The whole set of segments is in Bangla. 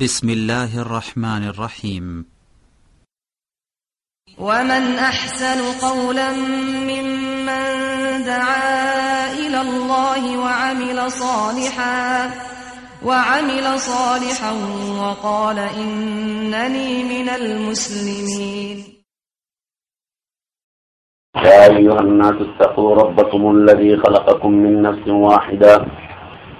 بسم الله الرحمن الرحيم. ومن أحسن قولا ممن دعا إلى الله وعمل صالحا وعمل صالحا وقال إنني من المسلمين. يا أيها الناس اتقوا ربكم الذي خلقكم من نفس واحدة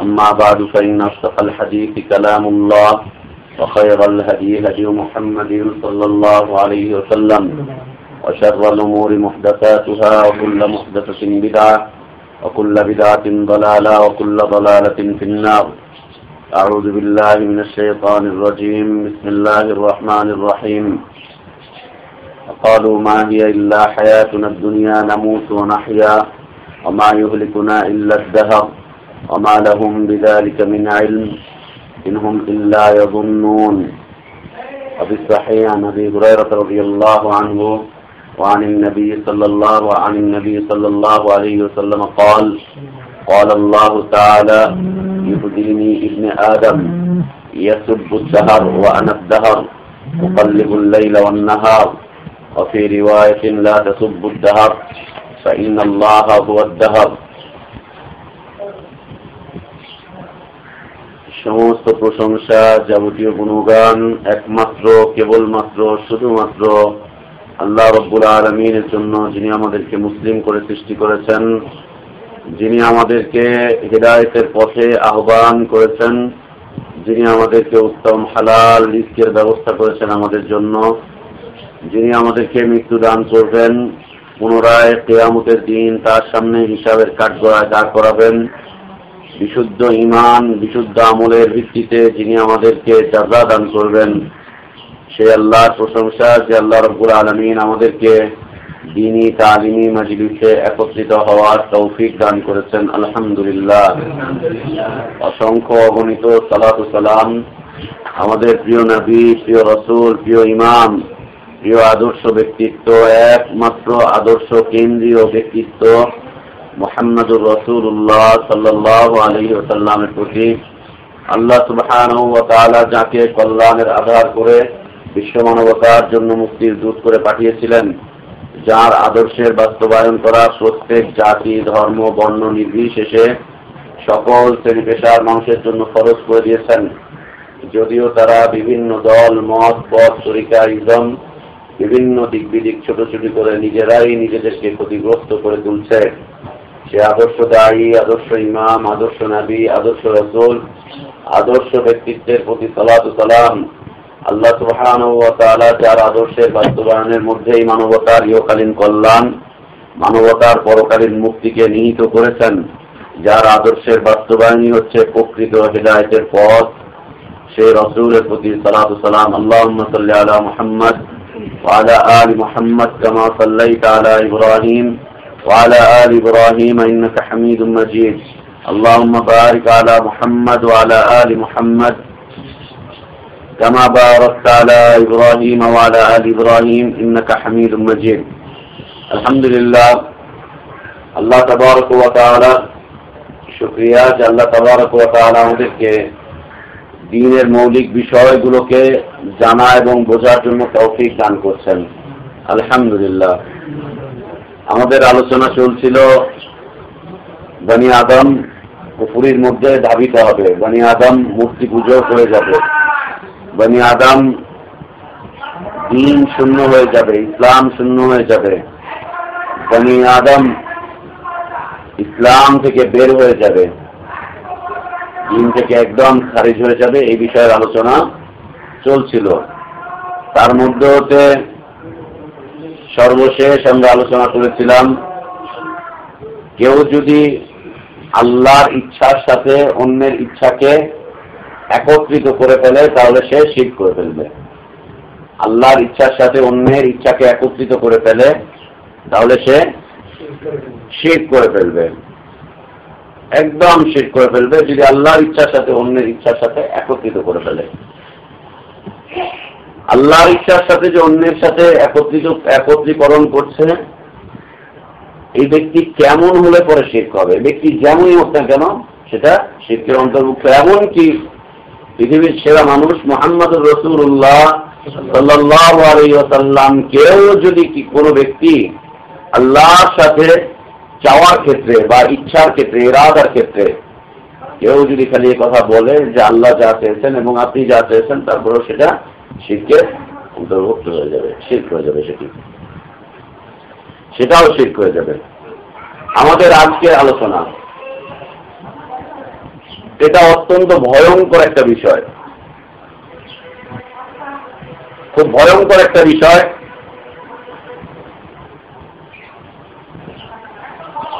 أما بعد فإن أصدق الحديث كلام الله وخير الهدي هدي محمد صلى الله عليه وسلم وشر الأمور محدثاتها وكل محدثة بدعة وكل بدعة ضلالة وكل ضلالة في النار. أعوذ بالله من الشيطان الرجيم. بسم الله الرحمن الرحيم. وقالوا ما هي إلا حياتنا الدنيا نموت ونحيا وما يهلكنا إلا الدهر. وما لهم بذلك من علم إن هم إلا يظنون. وفي الصحيح عن أبي هريرة رضي الله عنه وعن النبي صلى الله عن النبي صلى الله عليه وسلم قال قال الله تعالى يهديني ابن آدم يسب الدهر وأنا الدهر أقلب الليل والنهار وفي رواية لا تسب الدهر فإن الله هو الدهر. সমস্ত প্রশংসা যাবতীয় গুণগান একমাত্র, কেবলমাত্র, শুধুমাত্র আল্লাহ রব্বুল আলমিনের জন্য যিনি আমাদেরকে মুসলিম করে সৃষ্টি করেছেন, যিনি আমাদেরকে হৃদায়তের পথে আহ্বান করেছেন, যিনি আমাদেরকে উত্তম হালাল রিস্কের ব্যবস্থা করেছেন আমাদের জন্য, যিনি আমাদেরকে মৃত্যুদান করবেন, পুনরায় কেয়ামতের দিন তার সামনে হিসাবের কাঠগড়ায় দাঁড় করাবেন। বিশুদ্ধ ইমান বিশুদ্ধ আমলের ভিত্তিতে যিনি আমাদেরকে যাত্রা দান করবেন সে আল্লাহর প্রশংসা, যে আল্লাহ রব্বুল আলমিন আমাদেরকে দিনী, তালিমি মজলিসে একত্রিত হওয়ার তৌফিক দান করেছেন। আলহামদুলিল্লাহ। অসংখ্য অগণিত সালাত সালাম আমাদের প্রিয় নবী, প্রিয় রসুল, প্রিয় ইমাম, প্রিয় আদর্শ ব্যক্তিত্ব, একমাত্র আদর্শ কেন্দ্রীয় ব্যক্তিত্ব মোহাম্মদুর রসুল্লাহ সাল্লাহ আলী সাল্লামের প্রতি আল্লাহ সুবহান ও তালা যাকে কল্যাণের আধার করে বিশ্ব মানবতার জন্য মুক্তির দূত করে পাঠিয়েছিলেন, যার আদর্শের বাস্তবায়ন করা প্রত্যেক জাতি, ধর্ম, বর্ণ নির্বিশেষে সকল শ্রেণি পেশার মানুষের জন্য ফরজ করে দিয়েছেন। যদিও তারা বিভিন্ন দল, মত, পথ, তরিকা ইজম বিভিন্ন দিক বিদিক ছোট করে নিজেরাই নিজেদেরকে ক্ষতিগ্রস্ত করে তুলছে। সে আদর্শ দায়ী আদর্শ ইমাম আদর্শ নাবী আদর্শ রসুল আদর্শ ব্যক্তিত্বের প্রতি সালাত সালাম আল্লাহ সুবহান ও তাআলা যার আদর্শের বাস্তবায়নের মধ্যেই মানবতার ইহকালীন কল্যাণ মানবতার পরকালীন মুক্তিকে নিহিত করেছেন যার আদর্শের বাস্তবায়নই হচ্ছে প্রকৃত হৃদায়তের পথ সে রসুলের প্রতি সালাত সালাম আল্লাহ সাল্লি আলা মুহাম্মদ وعلى آل محمد كما صليت على إبراهيم وعلى آل إبراهيم إنك حميد مجيد اللهم بارك على محمد وعلى آل محمد كما باركت على إبراهيم وعلى آل إبراهيم إنك حميد مجيد الحمد لله الله تبارك وتعالى শুক্রিয়া যে আল্লাহ তবারক ওয়া তাআলা আমাদেরকে দিনের মৌলিক বিষয়গুলোকে জানা এবং বোঝার জন্য তৌফিক দান করছেন আলহামদুলিল্লাহ আমাদের আলোচনা চলছিল বনি আদম পুকুরির মধ্যে ধাবিত হবে। বনি আদম মূর্তি পুজো করে যাবে। বনি আদম দিন শূন্য হয়ে যাবে, ইসলাম শূন্য হয়ে যাবে। বনি আদম ইসলাম থেকে বের হয়ে যাবে। দিন থেকে একদম খারিজ হয়ে যাবে, এই বিষয়ের আলোচনা চলছিল। তার মধ্যে হতে সর্বশেষ আমরা আলোচনা করেছিলাম, কেউ যদি আল্লাহর ইচ্ছার সাথে অন্যের ইচ্ছাকে একত্রিত করে ফেলে, তাহলে সে শিখ করে ফেলবে। আল্লাহর ইচ্ছার সাথে অন্যের ইচ্ছাকে একত্রিত করে ফেলে, তাহলে সে শির করে ফেলবে। একদম শির করে ফেলবে, যদি আল্লাহর ইচ্ছার সাথে অন্যের ইচ্ছার সাথে একত্রিত করে ফেলে। আল্লাহর ইচ্ছার সাথে যে অন্যের সাথে একত্রিত, একত্রীকরণ করছে, এই ব্যক্তি কেমন হলে পরে শির্ক হবে? ব্যক্তি যেমনই হোক না কেন, সেটা শির্কের অন্তর্ভুক্ত। এমনকি পৃথিবীর সেরা মানুষ মোহাম্মদ রসুল্লাহ সাল্লাম কেউ যদি কি কোনো ব্যক্তি আল্লাহর সাথে চাওয়ার ক্ষেত্রে বা ইচ্ছার ক্ষেত্রে, ইরাদার ক্ষেত্রে কেউ যদি খালি কথা বলে যে আল্লাহ যা চেয়েছেন এবং আপনি যা চেয়েছেন, তারপরেও সেটা শিল্পের অন্তর্ভুক্ত হয়ে যাবে শিল্প হয়ে যাবে সেটি। সেটাও শিল্প হয়ে যাবে। আমাদের আজকে আলোচনা, এটা অত্যন্ত ভয়ঙ্কর একটা বিষয়। খুব ভয়ঙ্কর একটা বিষয়।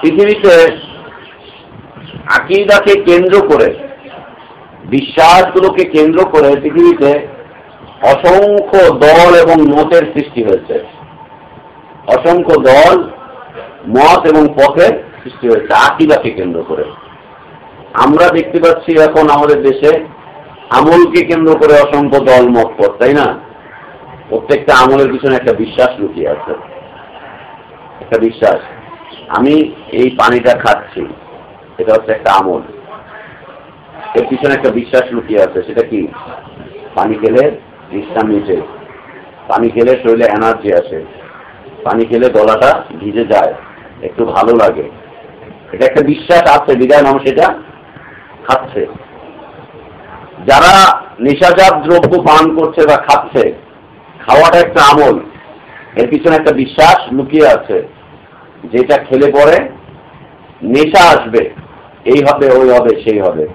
পৃথিবীতে আকিদাকে কেন্দ্র করে, বিশ্বাসগুলোকে কেন্দ্র করে পৃথিবীতে অসংখ্য দল এবং মতের সৃষ্টি হয়েছে। অসংখ্য দল, মত এবং পথের সৃষ্টি হয়েছে, আকিদাকে কেন্দ্র করে। আমরা দেখতে পাচ্ছি এখন আমাদের দেশে আমলকে কেন্দ্র করে অসংখ্য দল, মত, পথ, তাই না? প্রত্যেকটা আমলের পিছনে একটা বিশ্বাস লুকিয়ে আছে। একটা বিশ্বাস। আমি এই পানিটা খাচ্ছি এটা হচ্ছে একটা আমল। এর পিছনে একটা বিশ্বাস লুকিয়ে আছে, সেটা কি? পানি খেলে বিশ্রাম নিচে। পানি খেলে শরীরে এনার্জি আসে। পানি খেলে গলাটা ভিজে যায়। একটু ভালো লাগে। এটা একটা বিশ্বাস আছে, বিদায় মানুষ এটা খাচ্ছে। যারা নেশাজাত দ্রব্য পান করছে বা খাচ্ছে, খাওয়াটা একটা আমল। এর পিছনে একটা বিশ্বাস লুকিয়ে আছে। যেটা খেলে পরে নেশা আসবে। এই হবে, ওই হবে, সেই হবে।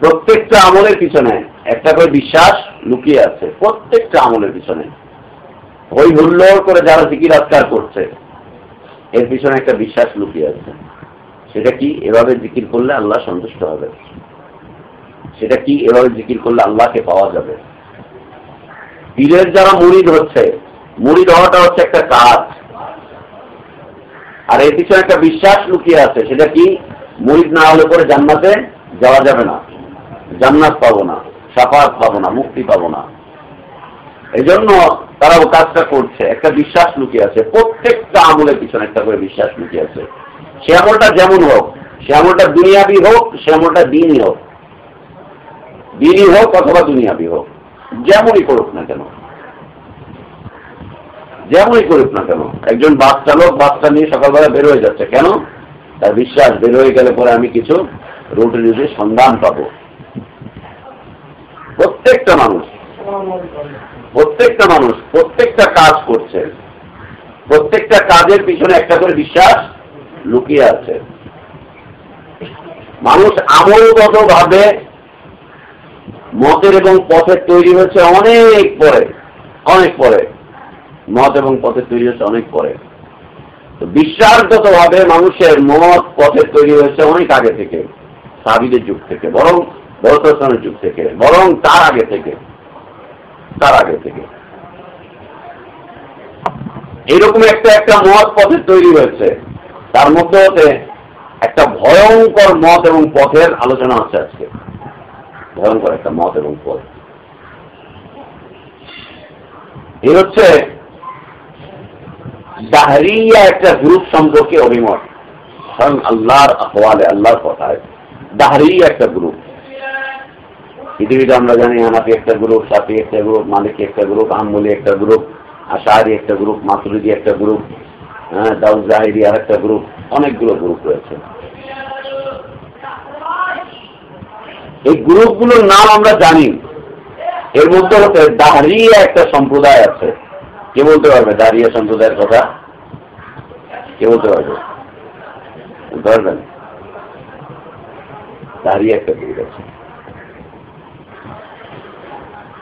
প্রত্যেকটা আমলের পিছনে একটা করে বিশ্বাস লুকিয়ে আছে প্রত্যেকটা আমলের পিছনে। হই হুল্লোড় করে যারা জিকির আজকার করছে, এর পিছনে একটা বিশ্বাস লুকিয়ে আছে। সেটা কি এভাবে জিকির করলে আল্লাহ সন্তুষ্ট হবে? সেটা কি এভাবে জিকির করলে আল্লাহকে পাওয়া যাবে? পীরের যারা মুড়িদ হচ্ছে মুড়িদ হওয়াটা হচ্ছে একটা কাজ। আর এর পিছনে একটা বিশ্বাস লুকিয়ে আছে, সেটা কি? মুড়িদ না হলে পরে জান্নাতে যাওয়া যাবে না। জান্নাত পাবো না। সাফাত পাবো না, মুক্তি পাবো না। এই জন্য তারা ও কাজটা করছে। একটা বিশ্বাস লুকিয়ে আছে। প্রত্যেকটা আমলের পিছনে একটা করে বিশ্বাস লুকিয়ে আছে। সে আমলটা যেমন হোক, সে আমলটা দুনিয়াবি হোক, সে আমলটা দিনই হোক। দিনই হোক অথবা দুনিয়াবি হোক। যেমনই করুক না কেন। যেমনই করুক না কেন। একজন বাস চালক বাসটা নিয়ে সকালবেলা বের হয়ে যাচ্ছে। কেন? তার বিশ্বাস, বের হয়ে গেলে পরে আমি কিছু রুটি রুটির সন্ধান পাবো। প্রত্যেকটা মানুষ প্রত্যেকটা মানুষ, প্রত্যেকটা কাজ করছে। প্রত্যেকটা কাজের পিছনে একটা করে বিশ্বাস লুকিয়ে আছে। মানুষ আমলগত ভাবে মতের এবং পথের তৈরি হয়েছে অনেক পরে অনেক পরে। মত এবং পথের তৈরি হয়েছে অনেক পরে। তো বিশ্বাসগত ভাবে মানুষের মত পথের তৈরি হয়েছে অনেক আগে থেকে, সাবিদের যুগ থেকে। বরং বরতস্থানের যুগ থেকে, বরং তার আগে থেকে, তার আগে থেকে। এরকম একটা একটা মত পথের তৈরি হয়েছে। তার মধ্যে হতে একটা ভয়ঙ্কর মত এবং পথের আলোচনা হচ্ছে আজকে। ভয়ঙ্কর একটা মত এবং পথ। এই হচ্ছে দাহরিয়া একটা গ্রুপ সম্পর্কে অভিমত। স্বয়ং আল্লাহর আহওয়ালে, আল্লাহর কথায়। দাহরিয়া একটা গ্রুপ। পৃথিবীতে আমরা জানি হানাফি একটা গ্রুপ, সাফি একটা গ্রুপ, মালিকি একটা গ্রুপ আহমলি একটা গ্রুপ আশাহারি একটা গ্রুপ মাসুরিদি একটা গ্রুপ হ্যাঁ আর একটা গ্রুপ, অনেকগুলো গ্রুপ রয়েছে। এই গ্রুপগুলোর নাম আমরা জানি। এর মধ্যে হচ্ছে দাহরিয়া একটা সম্প্রদায় আছে। কে বলতে পারবে? দাঁড়িয়ে সম্প্রদায়ের কথা? কে বলতে পারবে? পারবেন? দাঁড়িয়ে একটা গ্রুপ আছে।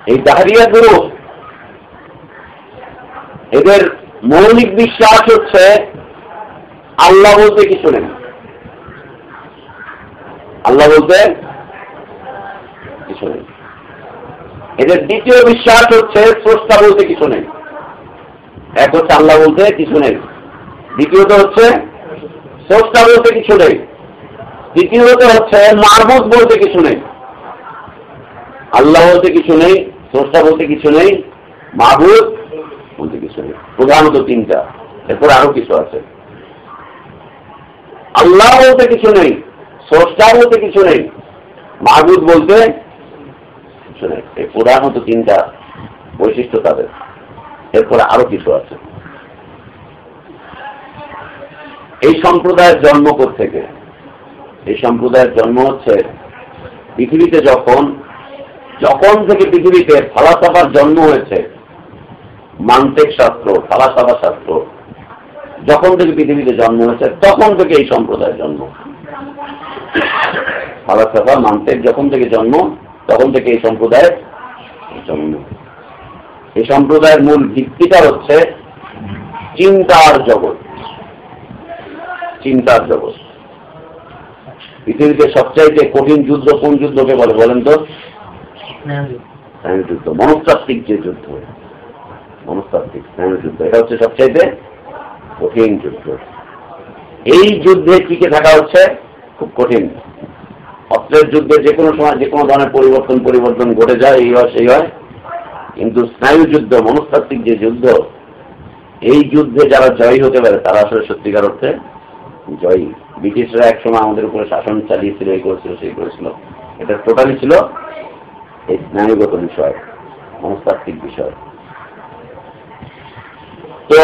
এই দাহরিয়া গ্রুপ এদের মৌলিক বিশ্বাস হচ্ছে আল্লাহ বলতে কিছু নেই। আল্লাহ বলতে কিছু নেই। এদের দ্বিতীয় বিশ্বাস হচ্ছে স্রষ্টা বলতে কিছু নেই। এক হচ্ছে আল্লাহ বলতে কিছু নেই। দ্বিতীয়ত হচ্ছে স্রষ্টা বলতে কিছু নেই। তৃতীয়ত হচ্ছে মারবুদ বলতে কিছু নেই। আল্লাহ বলতে কিছু নেই, স্রষ্টা বলতে কিছু নেই মাহবুদ বলতে কিছু নেই, প্রধানত তিনটা। এরপর আরও কিছু আছে। আল্লাহ বলতে কিছু নেই, স্রষ্টা বলতে কিছু নেই মাহবুদ বলতে কিছু নেই। এই প্রধানত তিনটা বৈশিষ্ট্য তাদের। এরপরে আরও কিছু আছে। এই সম্প্রদায়ের জন্ম থেকে এই সম্প্রদায়ের জন্ম হচ্ছে পৃথিবীতে যখন যখন থেকে পৃথিবীতে ফালাসাফার জন্ম হয়েছে, মান্তিক শাস্ত্র, ফালাসাফা শাস্ত্র, যখন থেকে পৃথিবীতে জন্ম হয়েছে, তখন থেকে এই সম্প্রদায়ের জন্ম। ফালাসাফা, মান্তিক যখন থেকে জন্ম, তখন থেকে এই সম্প্রদায়ের জন্ম। এই সম্প্রদায়ের মূল ভিত্তিটা হচ্ছে চিন্তার জগৎ। চিন্তার জগৎ। পৃথিবীতে সবচাইতে কঠিন যুদ্ধ কোন যুদ্ধকে বলে বলেন তো? স্নায়ু যুদ্ধ মনস্তাত্ত্বিক যে যুদ্ধ মনস্তাত্ত্বিক স্নায়ু যুদ্ধ এটা হচ্ছে সবচাইতে কঠিন যুদ্ধ। এই যুদ্ধে টিকে থাকা হচ্ছে? খুব কঠিন। অস্ত্রের যুদ্ধে যে কোনো সময় যে কোনো ধরনের পরিবর্তন পরিবর্তন ঘটে যায়, এই হয়, সেই হয়। কিন্তু মনস্তাত্ত্বিক যে যুদ্ধ, এই যুদ্ধে যারা জয়ী হতে পারে, তারা আসলে সত্যিকার অর্থে জয়ী। ব্রিটিশরা একসময় আমাদের উপরে শাসন চালিয়েছিল, এই করেছিল, সেই করেছিল। এটা টোটালি ছিল স্নায়ুগত বিষয়, মনস্তাত্ত্বিক বিষয়। তো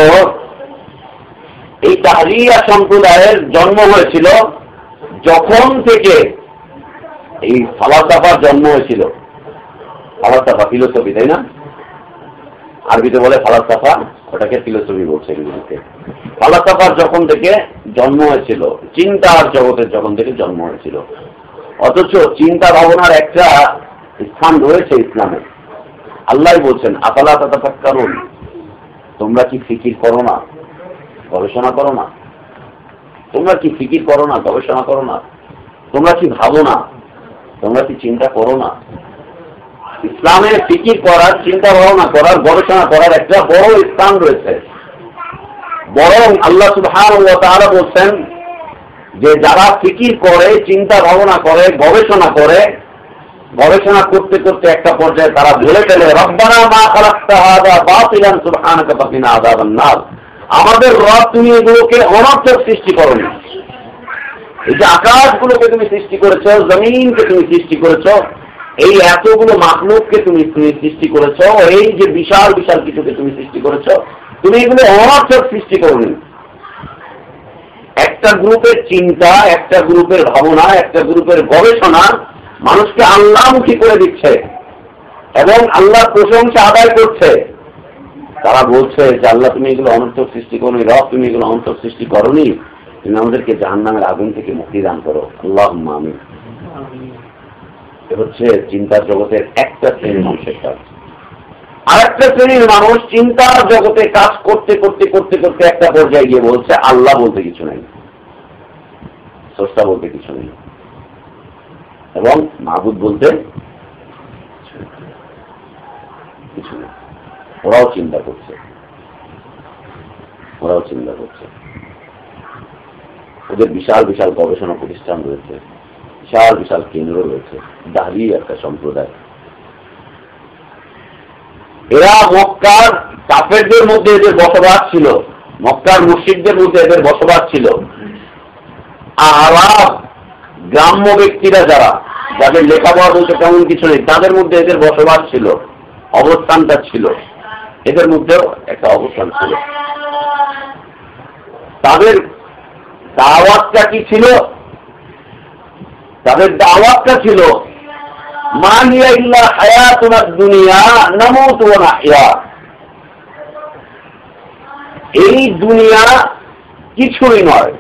এই তাহরিয়া সম্প্রদায়ের জন্ম হয়েছিল যখন থেকে এই ফালাসাফার জন্ম হয়েছিল। ফালাসাফা ফিলোসফি, তাই না? আরবিতে বলে ফালাসাফা ওটাকে ফিলোসফি বলছে এগুলিকে। ফালাসাফার যখন থেকে জন্ম হয়েছিল, চিন্তার জগতের যখন থেকে জন্ম হয়েছিল। অথচ চিন্তা ভাবনার একটা স্থান রয়েছে ইসলামে। আল্লাহ বলছেন আপালা কারণ তোমরা কি ফিকির করো না? গবেষণা করো না। তোমরা কি ফিকির করো না? গবেষণা করো না। তোমরা কি ভাবো না? তোমরা কি চিন্তা করো না? ইসলামে ফিকির করার চিন্তা ভাবনা করার, গবেষণা করার একটা বড় স্থান রয়েছে। বরং আল্লাহ সুবহান তারা বলছেন যে, যারা ফিকির করে, চিন্তা ভাবনা করে, গবেষণা করে গবেষণা করতে করতে একটা পর্যায়ে তারা বলে ফেলে, রব্বানা আমাদের রব তুমি এগুলোকে অনর্থক সৃষ্টি করনি। এই যে আকাশগুলোকে তুমি সৃষ্টি করেছ, জমিনকে তুমি সৃষ্টি করেছ, এই এতগুলো মাখলুককে তুমি তুমি সৃষ্টি করেছ, এই যে বিশাল বিশাল কিছুকে তুমি সৃষ্টি করেছ, তুমি এগুলো অনর্থক সৃষ্টি করনি। একটা গ্রুপের চিন্তা, একটা গ্রুপের ভাবনা, একটা গ্রুপের গবেষণা মানুষকে আল্লাহমুখী করে দিচ্ছে এবং আল্লাহর প্রশংসা আদায় করছে। তারা বলছে যে, আল্লাহ, তুমি এগুলো অনর্থক সৃষ্টি করনি, রব, তুমি এগুলো অনর্থক সৃষ্টি করনি। তুমি আমাদেরকে জাহান নামের আগুন থেকে মুক্তি দান করো। আল্লাহ আমি হচ্ছে চিন্তার জগতের একটা শ্রেণির মানুষের কাজ। আর একটা শ্রেণির মানুষ চিন্তার জগতে কাজ করতে করতে করতে করতে একটা পর্যায়ে গিয়ে বলছে, আল্লাহ বলতে কিছু নেই। স্রষ্টা বলতে কিছু নেই। এবং মাহবুদ বলতে কিছু নেই। ওরাও চিন্তা করছে। ওরাও চিন্তা করছে। ওদের বিশাল বিশাল গবেষণা প্রতিষ্ঠান রয়েছে। বিশাল বিশাল কেন্দ্র রয়েছে। দাঁড়িয়ে একটা সম্প্রদায়। এরা মক্কার কাফেরদের মধ্যে এদের বসবাস ছিল। মক্কার মুর্শিদদের মধ্যে এদের বসবাস ছিল। আর গ্রাম্য ব্যক্তিরা যারা, যাদের লেখাপড়া বলতে তেমন কিছু নেই, তাদের মধ্যে এদের বসবাস ছিল, অবস্থানটা ছিল। এদের মধ্যেও একটা অবস্থান ছিল। তাদের দাওয়াতটা কি ছিল? তাদের দাওয়াতটা ছিল মানিয়া ইল্লা হায়াতুনার দুনিয়া, নামুত ওয়া নাহইয়া এই দুনিয়া কিছুই নয়।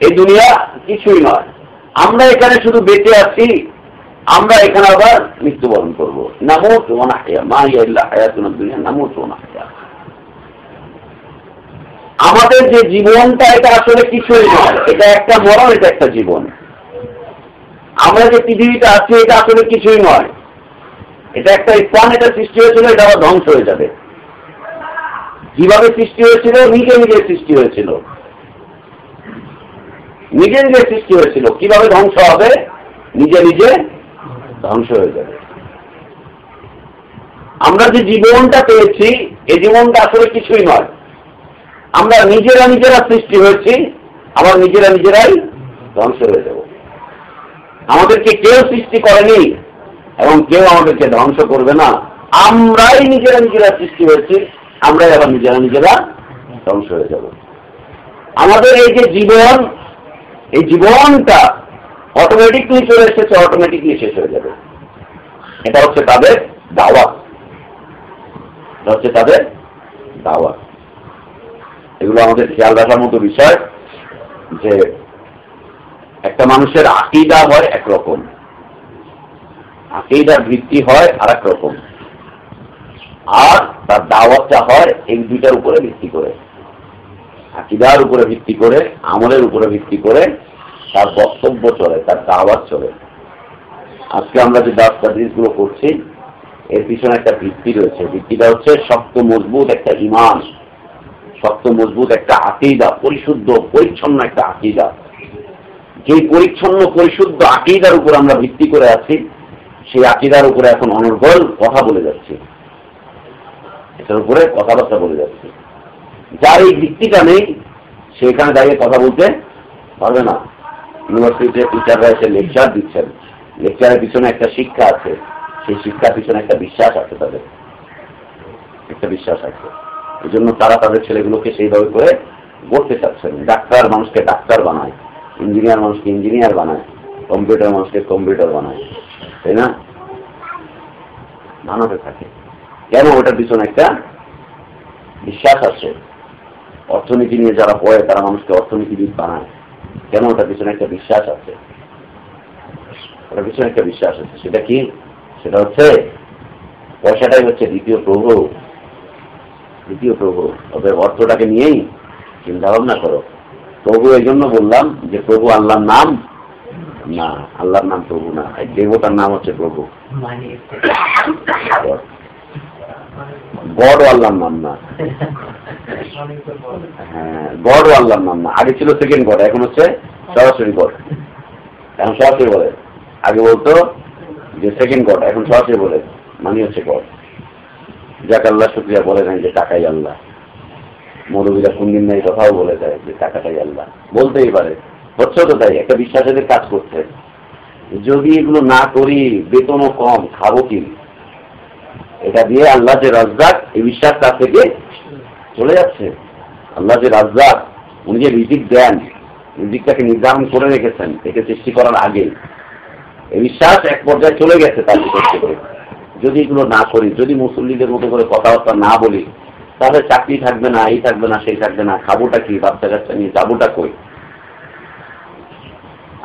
এই দুনিয়া কিছুই নয়। আমরা এখানে শুধু বেঁচে আছি, আমরা এখানে আবার মৃত্যুবরণ করব। নাহইয়া মানিয়া ইল্লা দুনিয়া, নামুত আমাদের যে জীবনটা, এটা আসলে কিছুই নয়। এটা একটা মরণ, এটা একটা জীবন। আমরা যে পৃথিবীটা আছি, এটা আসলে কিছুই নয়। এটা একটা স্থান, এটা সৃষ্টি হয়েছিল, এটা আবার ধ্বংস হয়ে যাবে। কীভাবে সৃষ্টি হয়েছিল? নিজে নিজে সৃষ্টি হয়েছিল। নিজে নিজে সৃষ্টি হয়েছিল। কীভাবে ধ্বংস হবে? নিজে নিজে ধ্বংস হয়ে যাবে। আমরা যে জীবনটা পেয়েছি এই জীবনটা আসলে কিছুই নয়। আমরা নিজেরা নিজেরা সৃষ্টি হয়েছি, আবার নিজেরা নিজেরাই ধ্বংস হয়ে যাব। আমাদেরকে কেউ সৃষ্টি করেনি এবং কেউ আমাদেরকে ধ্বংস করবে না। আমরাই নিজেরা নিজেরা সৃষ্টি হয়েছি, আমরাই আবার নিজেরা নিজেরা ধ্বংস হয়ে যাব। আমাদের এই যে জীবন এই জীবনটা অটোমেটিকলি চলে এসেছে অটোমেটিকলি শেষ হয়ে যাবে। এটা হচ্ছে তাদের দাওয়াত এটা হচ্ছে তাদের দাওয়াত এগুলো আমাদের খেয়াল রাখার মতো বিষয় যে একটা মানুষের আকিদা হয় একরকম। আকিদার ভিত্তি হয় আর রকম। আর তার দাওয়াতটা হয় এই দুইটার উপরে ভিত্তি করে। আকিদার উপরে ভিত্তি করে, আমলের উপরে ভিত্তি করে তার বক্তব্য চলে, তার দাওয়াত চলে। আজকে আমরা যে দাস জিনিসগুলো করছি, এর পিছনে একটা ভিত্তি রয়েছে। ভিত্তিটা হচ্ছে শক্ত, মজবুত একটা ইমান শক্ত, মজবুত একটা আকিদা, পরিশুদ্ধ, পরিচ্ছন্ন একটা আকিদা। যে পরিচ্ছন্ন, পরিশুদ্ধ আকিদার উপর আমরা ভিত্তি করে আছি, সেই আকিদার উপরে এখন অনর্গল কথা বলে যাচ্ছি। এটার উপরে কথাবার্তা বলে যাচ্ছে। যার এই ভিত্তিটা নেই সেখানে দাঁড়িয়ে কথা বলতে পারবে না। ইউনিভার্সিটিতে টিচাররা এসে লেকচার দিচ্ছেন। লেকচারের পিছনে একটা শিক্ষা আছে। সেই শিক্ষার পিছনে একটা বিশ্বাস আছে তাদের। একটা বিশ্বাস আছে। এই জন্য তারা তাদের ছেলেগুলোকে সেইভাবে করে গড়তে চাচ্ছেন। ডাক্তার মানুষকে ডাক্তার বানায়। ইঞ্জিনিয়ার মানুষকে ইঞ্জিনিয়ার বানায়। কম্পিউটার মানুষকে কম্পিউটার বানায়। তাই না? বানাতে থাকে। কেন ওটার পিছনে একটা বিশ্বাস আছে? অর্থনীতি নিয়ে যারা পড়ে তারা মানুষকে অর্থনীতিবিদ বানায়। কেন ওটার পিছনে একটা বিশ্বাস আছে? ওটার পিছনে একটা বিশ্বাস আছে। সেটা কি? সেটা হচ্ছে পয়সাটাই হচ্ছে দ্বিতীয় প্রভু। দ্বিতীয় প্রভু। ওদের অর্থটাকে নিয়েই চিন্তা ভাবনা করো। প্রভু এই জন্য বললাম যে প্রভু আল্লাহর নাম না আল্লাহর নাম প্রভু না। দেবতার নাম হচ্ছে প্রভু। গড নাম না। হ্যাঁ নাম না। আগে ছিল সেকেন্ড গড এখন হচ্ছে সরাসরি গড এখন সরাসরি বলে। আগে বলতো যে সেকেন্ড গড এখন সরাসরি বলে। মানে হচ্ছে গড আল্লাহ শুক্রিয়া বলে নাই যে টাকাই আল্লাহ। মৌলবীরা কোনদিন নেই কথাও বলে দেয় যে টাকাটাই আল্লাহ। বলতেই পারে। হচ্ছে তো তাই, একটা বিশ্বাসের কাজ করছে যদি এগুলো না করি, বেতনও কম, খাব কি? এটা দিয়ে আল্লাহ যে রাজ্জাক এই বিশ্বাস তার থেকে চলে যাচ্ছে। আল্লাহ যে রাজ্জাক, উনি যে রিজিক দেন, রিজিকটাকে নির্ধারণ করে রেখেছেন, একে সৃষ্টি করার আগে। এই বিশ্বাস এক পর্যায়ে চলে গেছে তার ভিতর থেকে যদি এগুলো না করি, যদি মুসল্লিদের মতো করে কথাবার্তা না বলি, তাহলে চাকরি থাকবে না, এই থাকবে না, সেই থাকবে না, খাবোটা কি বাচ্চা কাচ্চা নিয়ে যাবোটা কই?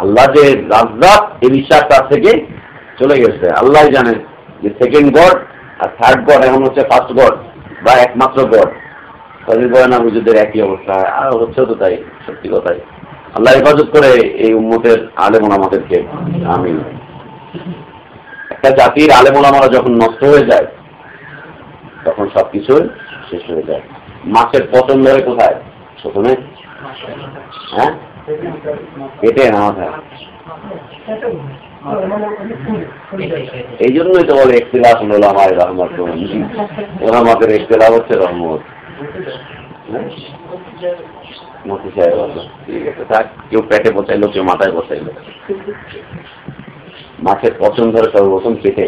আল্লাহ যে রাজ্জাক এই বিশ্বাস তার থেকে চলে গেছে। আল্লাহ জানেন যে সেকেন্ড গড আর থার্ড গড এখন হচ্ছে ফার্স্ট গড বা একমাত্র গড তাদের বয়ানা হুজুরদের একই অবস্থা, আর হচ্ছেও তো তাই, সত্যি কথাই। আল্লাহ হেফাজত করে এই উম্মতের আলেমন আমাদেরকে আমি একটা জাতির আলেমন আমরা যখন নষ্ট হয়ে যায়, তখন সবকিছু শেষ হয়ে যায়। মাছের পতন ধরে কোথায়? প্রথমে? হ্যাঁ? পেটে না মাথায়? এই জন্যই তো বলে হলো আমার রহমত ওরা আমাদের একটিলাফ হচ্ছে রহমত। মতি সাহেব ঠিক আছে কেউ বসাইলো, কেউ মাথায় বসাইলো। মাছের পচন ধরে সর্বপ্রথম পেটে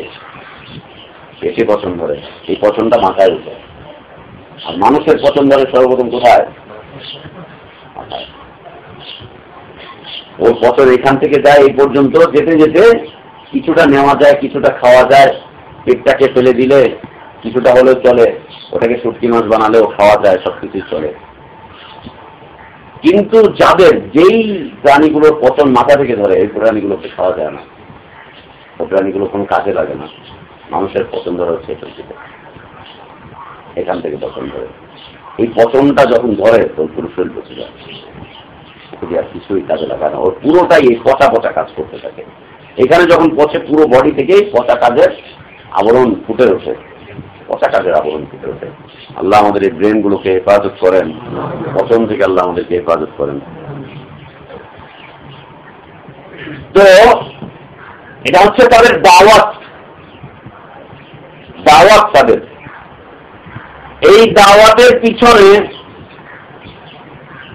পেটে পচন ধরে। এই পচনটা মাথায় উঠে। আর মানুষের পছন্দ ধরে সর্বপ্রথম কোথায়? ওর পচন এখান থেকে যায় এই পর্যন্ত, যেতে যেতে কিছুটা নেওয়া যায়, কিছুটা খাওয়া যায়, পেটটাকে ফেলে দিলে কিছুটা হলেও চলে, ওটাকে শুটকি মাছ বানালেও খাওয়া যায় সবকিছু চলে। কিন্তু যাদের যেই প্রাণীগুলোর পচন মাথা থেকে ধরে, এই প্রাণীগুলোকে খাওয়া যায় না। ওই প্রাণীগুলো কোনো কাজে লাগে না। মানুষের পছন্দ হচ্ছে এখান থেকে। পছন্দ ধরে। এই পচনটা যখন ধরে, তখন পুরো শরীর বসে যায় আর কিছুই কাজে লাগানো ওর পুরোটাই এই পচা পচা কাজ করতে থাকে। এখানে যখন পচে পুরো বডি থেকেই পচা কাজের আবরণ ফুটে ওঠে। পচা কাজের আবরণ ফুটে ওঠে। আল্লাহ আমাদের এই ব্রেন গুলোকে হেফাজত করেন। পচন থেকে আল্লাহ আমাদেরকে হেফাজত করেন। তো, এটা হচ্ছে তাদের দাওয়াত। দাওয়াত তাদের। এই দাওয়াতের পিছনে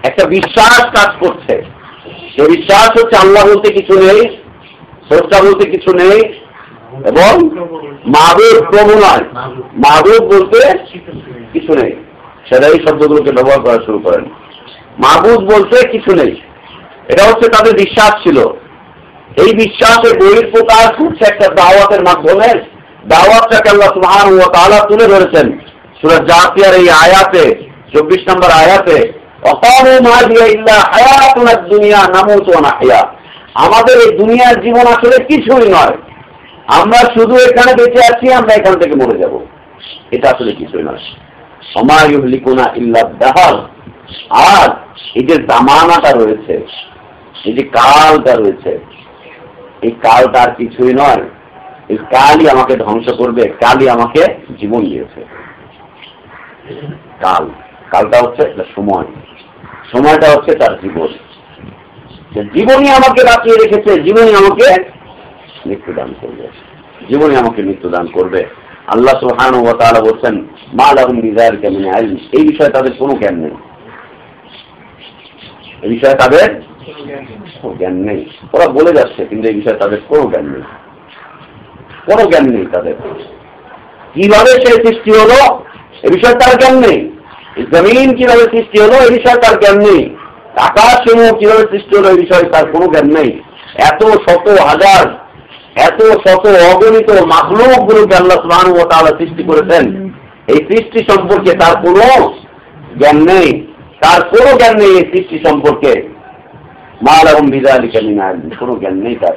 একটা বিশ্বাস কাজ করছে। সে বিশ্বাস হচ্ছে আল্লাহ বলতে কিছু নেই, শ্রদ্ধা বলতে কিছু নেই, এবং মাহবুব প্রভু নয়। বলতে কিছু নেই। সেটা এই শব্দগুলোকে ব্যবহার করা শুরু করেন। মাহবুব বলতে কিছু নেই। এটা হচ্ছে তাদের বিশ্বাস ছিল। এই বিশ্বাসের বহির প্রকাশ হচ্ছে একটা দাওয়াতের মাধ্যমে। দাওয়াতটাকে আল্লাহ তাআলা তুলে ধরেছেন। সূরা জাতিয়ার এই আয়াতে, চব্বিশ নম্বর আয়াতে। আমাদের এই দুনিয়ার জীবন আসলে কিছুই নয়। আমরা শুধু এখানে বেঁচে আছি, আমরা এখান থেকে মরে যাব। এটা আসলে কিছুই নয়। সমায়ুহলিকুনা ইল্লা দাহার আর এই যে দামানাটা রয়েছে, এই যে কালটা রয়েছে, এই কালটা আর কিছুই নয়। এই কালই আমাকে ধ্বংস করবে, কালই আমাকে জীবন দিয়েছে। কাল। কালটা হচ্ছে সময়। সময়টা হচ্ছে তার জীবন। জীবনই আমাকে বাঁচিয়ে রেখেছে জীবনই আমাকে মৃত্যুদান করবে। জীবনই আমাকে মৃত্যুদান করবে। আল্লাহ সুহান ও তারা বলছেন, মা লাগুন বিজার কেমন আইন এই বিষয়ে তাদের কোনো জ্ঞান নেই। এই বিষয়ে তাদের জ্ঞান নেই। ওরা বলে যাচ্ছে, কিন্তু এই বিষয়ে তাদের কোনো জ্ঞান নেই। কোনো জ্ঞান নেই তাদের। কীভাবে সে সৃষ্টি হলো, এ বিষয়ে তার জ্ঞান নেই। জমিন কীভাবে সৃষ্টি হলো এই বিষয়ে তার জ্ঞান নেই। আকাশ সমূহ কীভাবে সৃষ্টি হলো এই বিষয়ে তার কোনো জ্ঞান নেই। এত শত হাজার, এত শত অগণিত মাখলুক গুলোকে আল্লাহ সুবহান ও তাআলা সৃষ্টি করেছেন, এই সৃষ্টি সম্পর্কে তার কোনো জ্ঞান নেই। তার কোনো জ্ঞান নেই এই সৃষ্টি সম্পর্কে। মা লাহুম বিযালিকা মিন ইলম কোনো জ্ঞান নেই তার।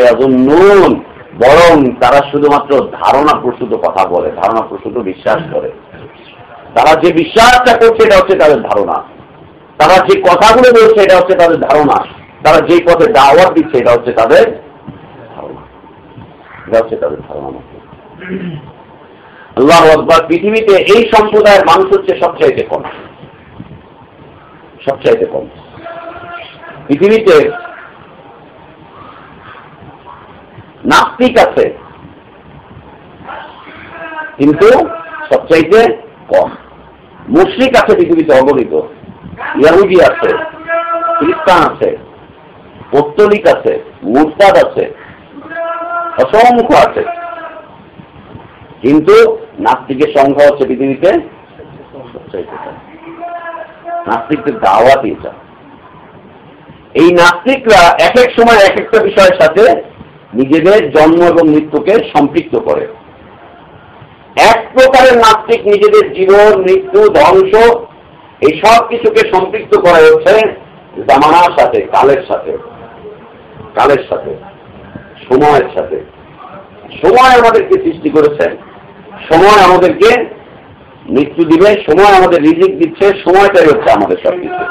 ইয়াযুন্নুন, বরং তারা শুধুমাত্র ধারণা প্রসূত কথা বলে ধারণা প্রসূত বিশ্বাস করে। তারা যে বিশ্বাসটা করছে, এটা হচ্ছে তাদের ধারণা। তারা যে কথাগুলো বলছে, এটা হচ্ছে তাদের ধারণা। তারা যে পথে দাওয়াত দিচ্ছে, এটা হচ্ছে তাদের ধারণা। পৃথিবীতে এই সম্প্রদায়ের মানুষ হচ্ছে সবচাইতে কম। সবচাইতে কম। পৃথিবীতে নাস্তিক আছে, কিন্তু সবচাইতে কম। মুশ্রিক আছে পৃথিবীতে, অগণিত। ইয়াহুদি আছে, খ্রিস্টান আছে, পত্তলিক আছে, মুরতাদ আছে, অসংখ্য আছে। কিন্তু নাস্তিকের সংখ্যা হচ্ছে পৃথিবীতে নাস্তিকদের দাওয়াতই এটা। এই নাস্তিকরা এক এক সময় এক একটা বিষয়ের সাথে নিজেদের জন্ম এবং মৃত্যুকে সম্পৃক্ত করে। এক প্রকারের নাস্তিক নিজেদের জীবন, মৃত্যু, ধ্বংস, এই সব কিছুকে সম্পৃক্ত করা হচ্ছে জামানার সাথে, কালের সাথে কালের সাথে, সময়ের সাথে। সময় আমাদেরকে সৃষ্টি করেছে, সময় আমাদেরকে মৃত্যু দিবে, সময় আমাদের রিজিক দিচ্ছে সময়টাই হচ্ছে আমাদের সব কিছু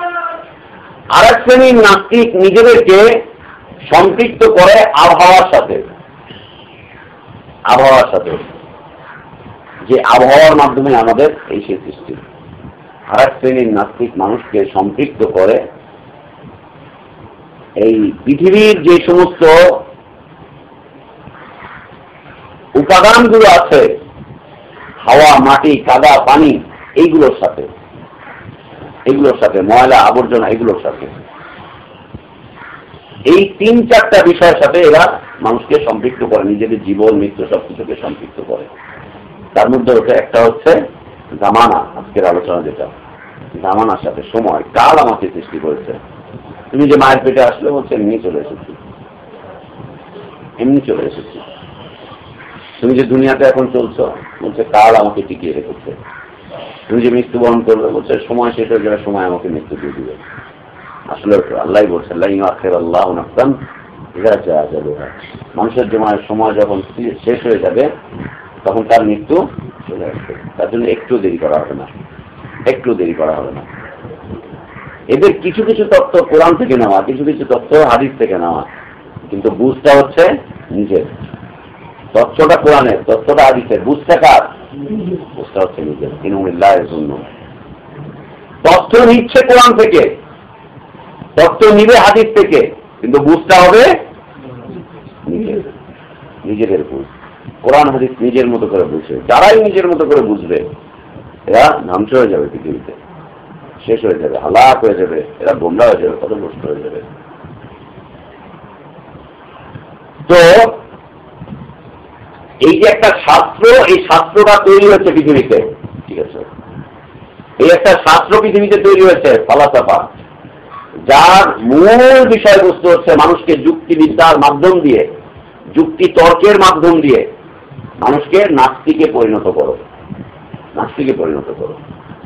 আর এক শ্রেণির নাস্তিক নিজেদেরকে সম্পৃক্ত করে আবহাওয়ার সাথে আবহাওয়ার সাথে। যে আবহাওয়ার মাধ্যমে আমাদের এই সে সৃষ্টি। আর এক শ্রেণির নাস্তিক মানুষকে সম্পৃক্ত করে এই পৃথিবীর যে সমস্ত উপাদানগুলো আছে, হাওয়া, মাটি, কাদা, পানি, এইগুলোর সাথে এগুলোর সাথে, ময়লা, আবর্জনা এগুলোর সাথে। এই তিন চারটা বিষয়ের সাথে এরা মানুষকে সম্পৃক্ত করে, নিজেদের জীবন, মৃত্যু সব কিছুকে সম্পৃক্ত করে। তার মধ্যে ওটা একটা হচ্ছে জামানা, আজকের আলোচনা যেটা। জামানার সাথে সময়, কাল আমাকে সৃষ্টি করেছে। তুমি যে মায়ের পেটে আসলে বলছে, এমনি চলে এসেছি। এমনি চলে এসেছি। তুমি যে দুনিয়াতে এখন চলছো, বলছে কাল আমাকে টিকিয়ে রেখেছে। তুমি যে মৃত্যুবরণ করবে, বলছে সময় শেষ হয়ে গেলে সময় আমাকে মৃত্যু দিয়ে দিবে। আসলে আল্লাহ বলছে আখের আল্লাহ মানুষের জমায় সময় যখন শেষ হয়ে যাবে তখন তার মৃত্যু চলে আসবে। তার জন্য একটু দেরি করা হবে না। একটু দেরি করা হবে না। এদের কিছু কিছু তত্ত্ব কোরআন থেকে নেওয়া, কিছু কিছু তত্ত্ব হাদিস থেকে নেওয়া। কিন্তু বুঝটা হচ্ছে নিজের। তথ্যটা কোরআনের তথ্যটা আদিতে বুঝতে কার? বুঝটা হচ্ছে নিজের। ইনুমিল্লাহের জন্য। তথ্য নিচ্ছে কোরআন থেকে। তথ্য নিবে হাদিস থেকে। কিন্তু বুঝতে হবে নিজের। নিজেদের বুঝ কোরআন হাদিস নিজের মতো করে বুঝবে যারাই নিজের মতো করে বুঝবে, এরা ধ্বংস হয়ে যাবে পৃথিবীতে। শেষ হয়ে যাবে, হালাক হয়ে যাবে, এরা গোমরা হয়ে যাবে কত নষ্ট হয়ে যাবে। তো, এই যে একটা শাস্ত্র, এই শাস্ত্রটা তৈরি হচ্ছে পৃথিবীতে। ঠিক আছে? এই একটা শাস্ত্র পৃথিবীতে তৈরি হয়েছে ফালাসাফা যার মূল বিষয়বস্তু হচ্ছে মানুষকে যুক্তিবিদ্যার মাধ্যম দিয়ে যুক্তি তর্কের মাধ্যম দিয়ে মানুষকে নাস্তিকে পরিণত করো। নাস্তিকে পরিণত করো।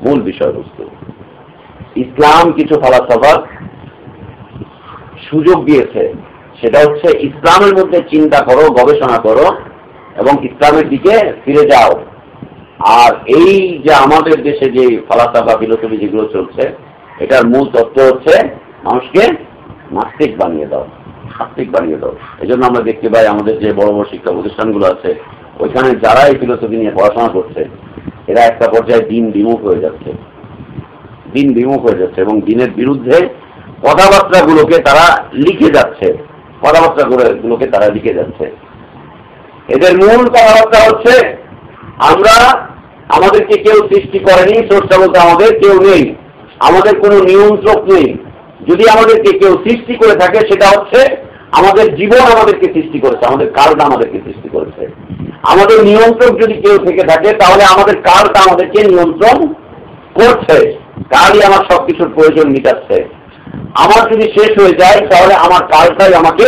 মূল বিষয়বস্তু। ইসলাম কিছু ফালাসাফার সুযোগ দিয়েছে। সেটা হচ্ছে ইসলামের মধ্যে চিন্তা করো, গবেষণা করো এবং ইসলামের দিকে ফিরে যাও। আর এই যে আমাদের দেশে যে ফালাসাফা ফিলোসফি যেগুলো চলছে, এটার মূল তত্ত্ব হচ্ছে মানুষকে নাস্তিক বানিয়ে দাও। নাস্তিক বানিয়ে দাও। এই আমরা দেখতে পাই আমাদের যে বড় বড় শিক্ষা প্রতিষ্ঠানগুলো আছে ওইখানে যারা এই ফিলোসফি নিয়ে পড়াশোনা করছে, এরা একটা পর্যায়ে দিন বিমুখ হয়ে যাচ্ছে। দিন বিমুখ হয়ে যাচ্ছে এবং দিনের বিরুদ্ধে কথাবার্তাগুলোকে তারা লিখে যাচ্ছে। কথাবার্তা গুলোকে তারা লিখে যাচ্ছে। এদের মূল কথাবার্তা হচ্ছে, আমরা আমাদেরকে কেউ সৃষ্টি করেনি স্রষ্টা বলতে আমাদের কেউ নেই। আমাদের কোনো নিয়ন্ত্রক নেই। যদি আমাদেরকে কেউ সৃষ্টি করে থাকে, সেটা হচ্ছে আমাদের জীবন আমাদেরকে সৃষ্টি করেছে, আমাদের কালটা আমাদেরকে সৃষ্টি করেছে। আমাদের নিয়ন্ত্রক যদি কেউ থেকে থাকে, তাহলে আমাদের কালটা আমাদেরকে নিয়ন্ত্রণ করছে। কালই আমার সবকিছুর প্রয়োজন মিটাচ্ছে। আমার যদি শেষ হয়ে যায়, তাহলে আমার কালটাই আমাকে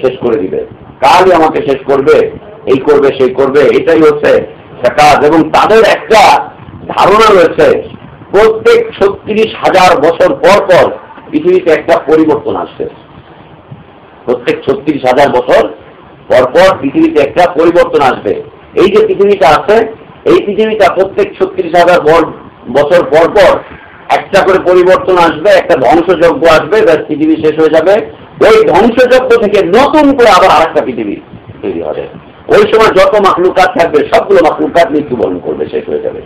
শেষ করে দিবে। কালই আমাকে শেষ করবে, এই করবে, সেই করবে, এটাই হচ্ছে কাজ এবং তাদের একটা ধারণা রয়েছে, প্রত্যেক ছত্রিশ হাজার বছর পর পর পৃথিবীতে একটা পরিবর্তন আসছে। প্রত্যেক ছত্রিশ হাজার বছর পর পর পৃথিবীতে একটা পরিবর্তন আসবে। এই যে পৃথিবীটা আছে, এই পৃথিবীটা প্রত্যেক ছত্রিশ হাজার বছর পর পর একটা করে পরিবর্তন আসবে, একটা ধ্বংসযজ্ঞ আসবে, ব্যাস পৃথিবী শেষ হয়ে যাবে। ওই ধ্বংসযজ্ঞ থেকে নতুন করে আবার আর একটা পৃথিবী তৈরি হবে। ওই সময় যত মাকলুকাত থাকবে, সবগুলো মাকলুকাত মৃত্যুবরণ করবে, শেষ হয়ে যাবে।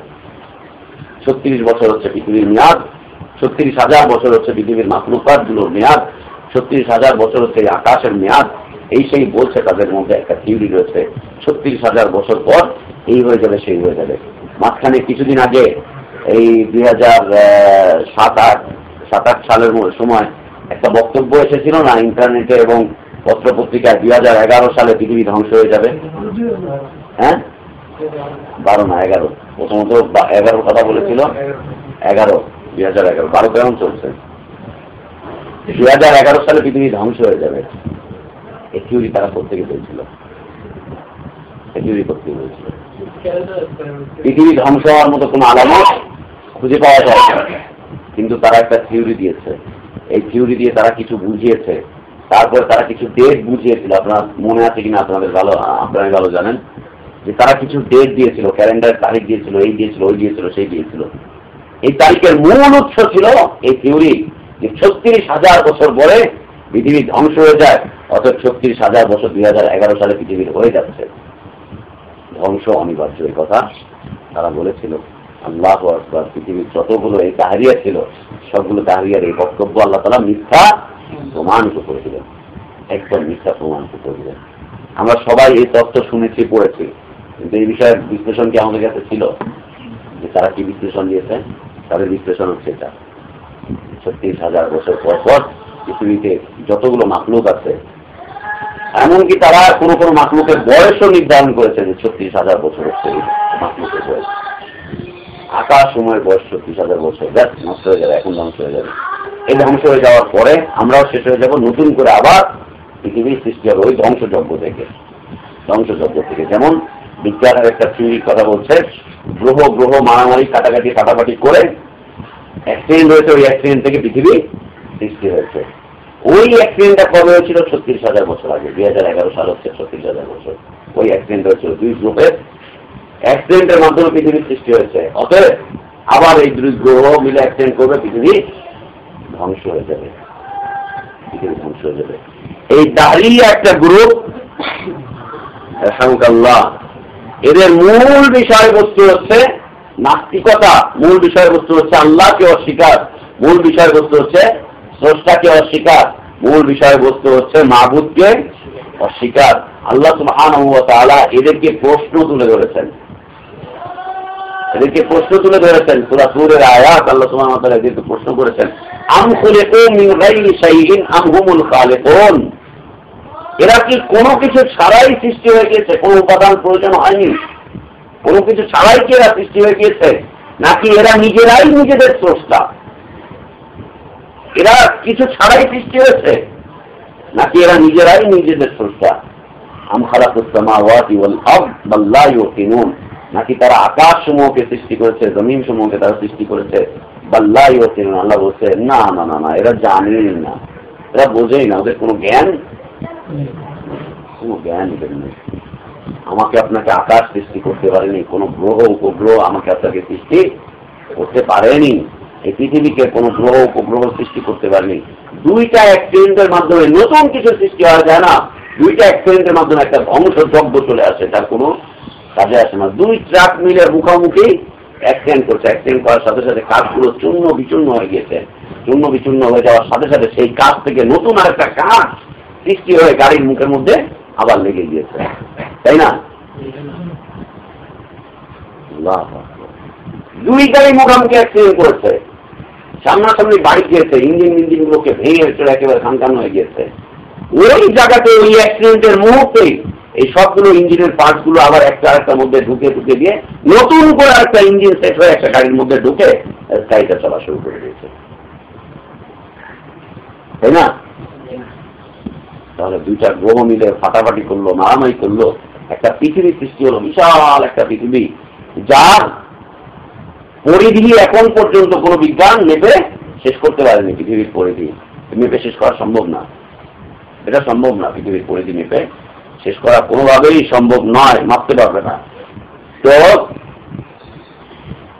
ছত্রিশ বছর হচ্ছে পৃথিবীর মেয়াদ, ছত্রিশ হাজার বছর হচ্ছে পৃথিবীর মাকলুকাতগুলোর মেয়াদ, ছত্রিশ হাজার বছর হচ্ছে আকাশের মেয়াদ এই সেই বলছে তাদের মধ্যে একটা থিওরি রয়েছে। ছত্রিশ হাজার বছর পর এই হয়ে যাবে, সেই হয়ে যাবে। মাঝখানে কিছুদিন আগে এই দুই হাজার সাত আট সাত আট সালের সময় একটা বক্তব্য এসেছিল না ইন্টারনেটে এবং পত্র পত্রিকায় দুই হাজার এগারো সালে পৃথিবী ধ্বংস হয়ে যাবে। হ্যাঁ? বারো না, এগারো। প্রথমত এগারোর কথা বলেছিল। এগারো, দুই হাজার এগারো। বারো কেমন চলছে? দুই হাজার এগারো সালে পৃথিবী ধ্বংস হয়ে যাবে। এই থিওরি তারা প্রত্যেকে বলছিল। প্রত্যেকে বলছিল। পৃথিবী ধ্বংস হওয়ার মতো কোনো আলামত খুঁজে পাওয়া যায় কিন্তু তারা একটা থিওরি দিয়েছে। এই থিওরি দিয়ে তারা কিছু বুঝিয়েছে। তারপরে তারা কিছু ডেট বুঝিয়েছিল। আপনার মনে আছে কিনা? আপনাদের ভালো আপনারা ভালো জানেন। যে তারা কিছু ডেট দিয়েছিল ক্যালেন্ডার তারিখ দিয়েছিল, এই দিয়েছিল, ওই দিয়েছিল, সেই দিয়েছিল। এই তারিখের মূল উৎস ছিল এই থিওরি যে ছত্রিশ হাজার বছর পরে পৃথিবী ধ্বংস হয়ে যায়। অর্থাৎ ছত্রিশ হাজার বছর দুই হাজার এগারো সালে পৃথিবীর হয়ে যাচ্ছে। ধ্বংস অনিবার্য এই কথা তারা বলেছিল। আল্লাহ আকবর, পৃথিবীর যতগুলো এই তাহারিয়া ছিল, সবগুলো তাহারিয়ার এই বক্তব্য আল্লাহ তালা মিথ্যা প্রমাণিত করেছিলেন একদম মিথ্যা প্রমাণিত করেছিলেন আমরা সবাই এই তথ্য শুনেছি, পড়েছি। কিন্তু এই বিষয়ে বিশ্লেষণ কি আমাদের কাছে ছিল? যে তারা কি বিশ্লেষণ দিয়েছে? তাদের বিশ্লেষণ হচ্ছে এটা। ছত্রিশ হাজার বছর পর পর পৃথিবীতে যতগুলো মাকলুক আছে এমনকি তারা কোনো কোনো মাকলুকের বয়সও নির্ধারণ করেছে যে ছত্রিশ হাজার বছর মাকলুকের বয়স। আকাশ সময়ের বয়স ছত্রিশ হাজার বছর। ব্যাস, নষ্ট হয়ে যাবে, এখন ধ্বংস হয়ে যাবে। এই ধ্বংস হয়ে যাওয়ার পরে আমরাও শেষ হয়ে যাব, নতুন করে আবার পৃথিবীর সৃষ্টি হবে ওই ধ্বংসযজ্ঞ থেকে। ধ্বংসযজ্ঞ থেকে। যেমন বিজ্ঞানের একটা থিওরির কথা বলছে, গ্রহ গ্রহ মারামারি কাটাকাটি কাটাকাটি করে অ্যাক্সিডেন্ট হয়েছে, ওই অ্যাক্সিডেন্ট থেকে পৃথিবী সৃষ্টি হয়েছে। ওই অ্যাক্সিডেন্টটা কবে হয়েছিল? ছত্রিশ হাজার বছর আগে, দুই হাজার এগারো সাল হচ্ছে ছত্রিশ হাজার বছর। ওই অ্যাক্সিডেন্ট হয়েছিল দুই গ্রুপের অ্যাক্সিডেন্টের মাধ্যমে পৃথিবীর সৃষ্টি হয়েছে। অতএব আবার এই দুই গ্রহ মিলে অ্যাক্সিডেন্ট করবে, পৃথিবী ধ্বংস হয়ে যাবে। পৃথিবী ধ্বংস হয়ে যাবে। এই দাঁড়িয়ে একটা গ্রুপ আলহামদুলিল্লাহ এদের মূল বিষয়বস্তু হচ্ছে নাস্তিকতা। মূল বিষয়বস্তু হচ্ছে আল্লাহকে অস্বীকার। মূল বিষয়বস্তু হচ্ছে স্রষ্টাকে অস্বীকার। মূল বিষয়বস্তু হচ্ছে মাহবুদকে অস্বীকার। আল্লাহ তাআলা এদেরকে প্রশ্ন তুলে ধরেছেন। এদেরকে প্রশ্ন তুলে ধরেছেন। সূরা সূরের আয়াত আল্লাহ তাআলা এদেরকে প্রশ্ন করেছেন। আম খুলিকু মিন গায়রি শাইইন আম হুমুল খালিকুন? এরা কি কোনো কিছু ছাড়াই সৃষ্টি হয়ে গিয়েছে? কোনো উপাদান প্রয়োজন হয়নি? কোনো কিছু ছাড়াই কি এরা সৃষ্টি হয়ে গিয়েছে? নাকি এরা নিজেরাই নিজেদের স্রষ্টা? এরা কিছু ছাড়াই সৃষ্টি হয়েছে? নাকি এরা নিজেরাই নিজেদের স্রষ্টা? আম নাকি তারা আকাশ সমূহকে সৃষ্টি করেছে জমিন সমূহকে তারা সৃষ্টি করেছে? বাল লা ইউকিনুন, আল্লাহ বলছে, না না না না, এরা জানেই না। এরা বোঝেই না, ওদের কোনো জ্ঞান? কোনো জ্ঞান নেই। আমাকে আপনাকে আকাশ সৃষ্টি করতে পারেনি, কোনো গ্রহ, উপগ্রহ আমাকে আপনাকে সৃষ্টি করতে পারেনি। এই পৃথিবীকে কোনো গ্রহ, উপগ্রহ সৃষ্টি করতে পারেনি। দুইটা অ্যাক্সিডেন্টের মাধ্যমে নতুন কিছু সৃষ্টি হওয়া যায় না দুইটা অ্যাক্সিডেন্টের মাধ্যমে একটা ধ্বংসযজ্ঞ চলে আসে, তার কোনো কাজে আসে না। দুই ট্রাক মিলের মুখোমুখি অ্যাক্সিডেন্ট করছে। অ্যাক্সিডেন্ট করার সাথে সাথে কাঠগুলো চূর্ণ বিচূর্ণ হয়ে গিয়েছে। চূর্ণ বিচূর্ণ হয়ে যাওয়ার সাথে সাথে সেই কাঠ থেকে নতুন আরেকটা কাঠ সৃষ্টি হয়ে গাড়ির মুখের মধ্যে আবার লেগে গিয়েছে। তাই না। দুই গাড়ি মুখোমুখি অ্যাক্সিডেন্ট করেছে। সামনাসামনি বাড়ি গিয়েছে, ইঞ্জিন ইঞ্জিন গুলোকে ভেঙে চলে একেবারে খানখান হয়ে গিয়েছে। ওই জায়গাতে, ওই অ্যাক্সিডেন্টের মুহূর্তেই এই সবগুলো ইঞ্জিনের পার্টসগুলো আবার একটা আরেকটার মধ্যে ঢুকে ঢুকে দিয়ে নতুন করে একটা ইঞ্জিন সেট হয়ে একটা গাড়ির মধ্যে ঢুকে গাড়িটা চলা শুরু করে দিয়েছে। তাই না? তাহলে দুইটা গ্রহ মিলে ফাটাফাটি করল, মারামারি করল, একটা পৃথিবী সৃষ্টি হলো, বিশাল একটা পৃথিবী, যার পরিধি এখন পর্যন্ত কোনো বিজ্ঞান মেপে শেষ করতে পারেনি পৃথিবীর পরিধি। মেপে শেষ করা সম্ভব না। এটা সম্ভব না পৃথিবীর পরিধি মেপে শেষ করা কোনোভাবেই সম্ভব নয়, মাপতে পারবে না। তো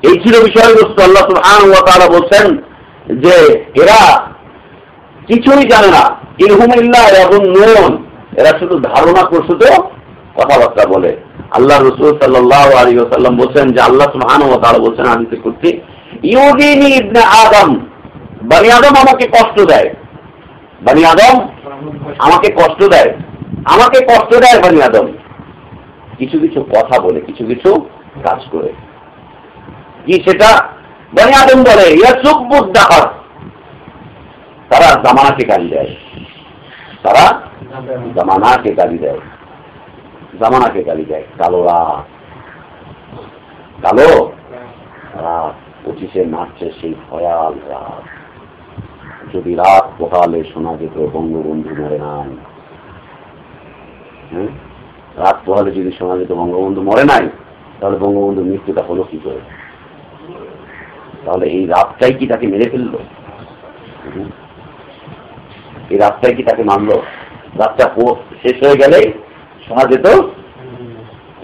এই ছিল বিষয়বস্তু, আল্লাহ তাআলা বলছেন যে এরা কিছুই জানে না। ইলহুমিল্লাহ এবং নুন এরা শুধু ধারণা প্রসূত কথাবার্তা বলে। আল্লাহ রসুল সাল্লাহ আলী সাল্লাম বলছেন যে আল্লাহ ওয়া তাআলা বলছেন হাদিসে কুরসি ইউদিনি ইবনে আদম, বনি আদম আমাকে কষ্ট দেয়। বনি আদম আমাকে কষ্ট দেয়। আমাকে কষ্ট দেয় বনি আদম। কিছু কিছু কথা বলে, কিছু কিছু কাজ করে। কি সেটা? বনি আদম বলে, ইয়াসুবুদ্দাহার। তারা জামানাকে গালি দেয়। তারা জামানাকে গালি দেয়। জামানাকে গালি দেয়, কালো রাত কালো? রাত পঁচিশে নাচছে সেই ভয়াল রাত যদি রাত পোহালে শোনা যেত বঙ্গবন্ধু মরে নাই। হ্যাঁ? রাত পোহালে যদি শোনা যেত বঙ্গবন্ধু মরে নাই, তাহলে বঙ্গবন্ধুর মৃত্যুটা হলো কি করে? তাহলে এই রাতটাই কি তাকে মেরে ফেলল? এই রাতটাই কি তাকে মানলো রাতটা শেষ হয়ে গেলেই শোনা যেত?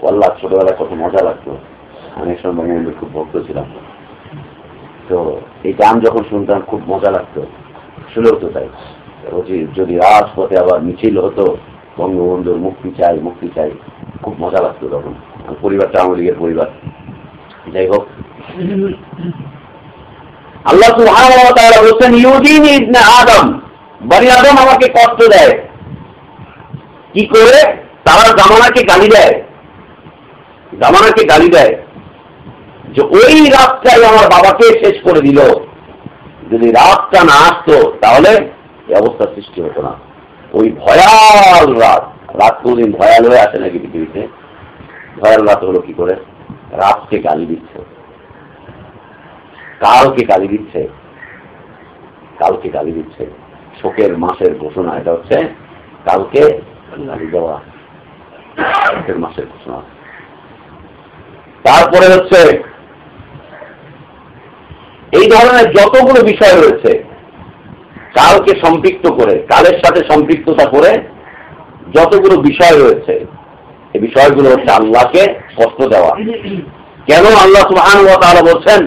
আল্লাহ ছোটবেলায় কত মজা লাগতো। অনেক সময় বঙ্গবন্ধুর খুব ভক্ত ছিলাম। তো এই গান যখন শুনতাম, খুব মজা লাগতো। শুনেও তো তাই। বলছি যদি রাজপথে আবার মিছিল হতো, বঙ্গবন্ধুর মুক্তি চাই মুক্তি চাই, খুব মজা লাগতো তখন। পরিবারটা আওয়ামী লীগের পরিবার। যাই হোক। আল্লাহ বলছেন, ইউদিন ইবনে আদম। বনি আদম আমাকে কষ্ট দেয়। কি করে? তারা জামানাকে গালি দেয়। জামানাকে গালি দেয়। যে ওই রাতটাই আমার বাবাকে শেষ করে দিল। যদি রাতটা না আসতো, তাহলে এই অবস্থা সৃষ্টি হতো না। ওই ভয়াল রাত। রাত কোনদিন ভয়াল হয়ে আসে নাকি পৃথিবীতে? ভয়াল রাত হলো কি করে? রাতকে গালি দিচ্ছে। কালকে গালি দিচ্ছে। কালকে গালি দিচ্ছে। শোকের মাসের ঘোষণা, এটা হচ্ছে কালকে গালি দেওয়া। মাসের ঘোষণা। তারপরে হচ্ছে, এই ধরনের যতগুলো বিষয় রয়েছে, কালকে সম্পৃক্ত করে, কালের সাথে সম্পৃক্ততা করে যতগুলো বিষয় রয়েছে, এই বিষয়গুলো হচ্ছে আল্লাহকে কষ্ট দেওয়া। কেন আল্লাহ ওয়া তাআলা বলছেন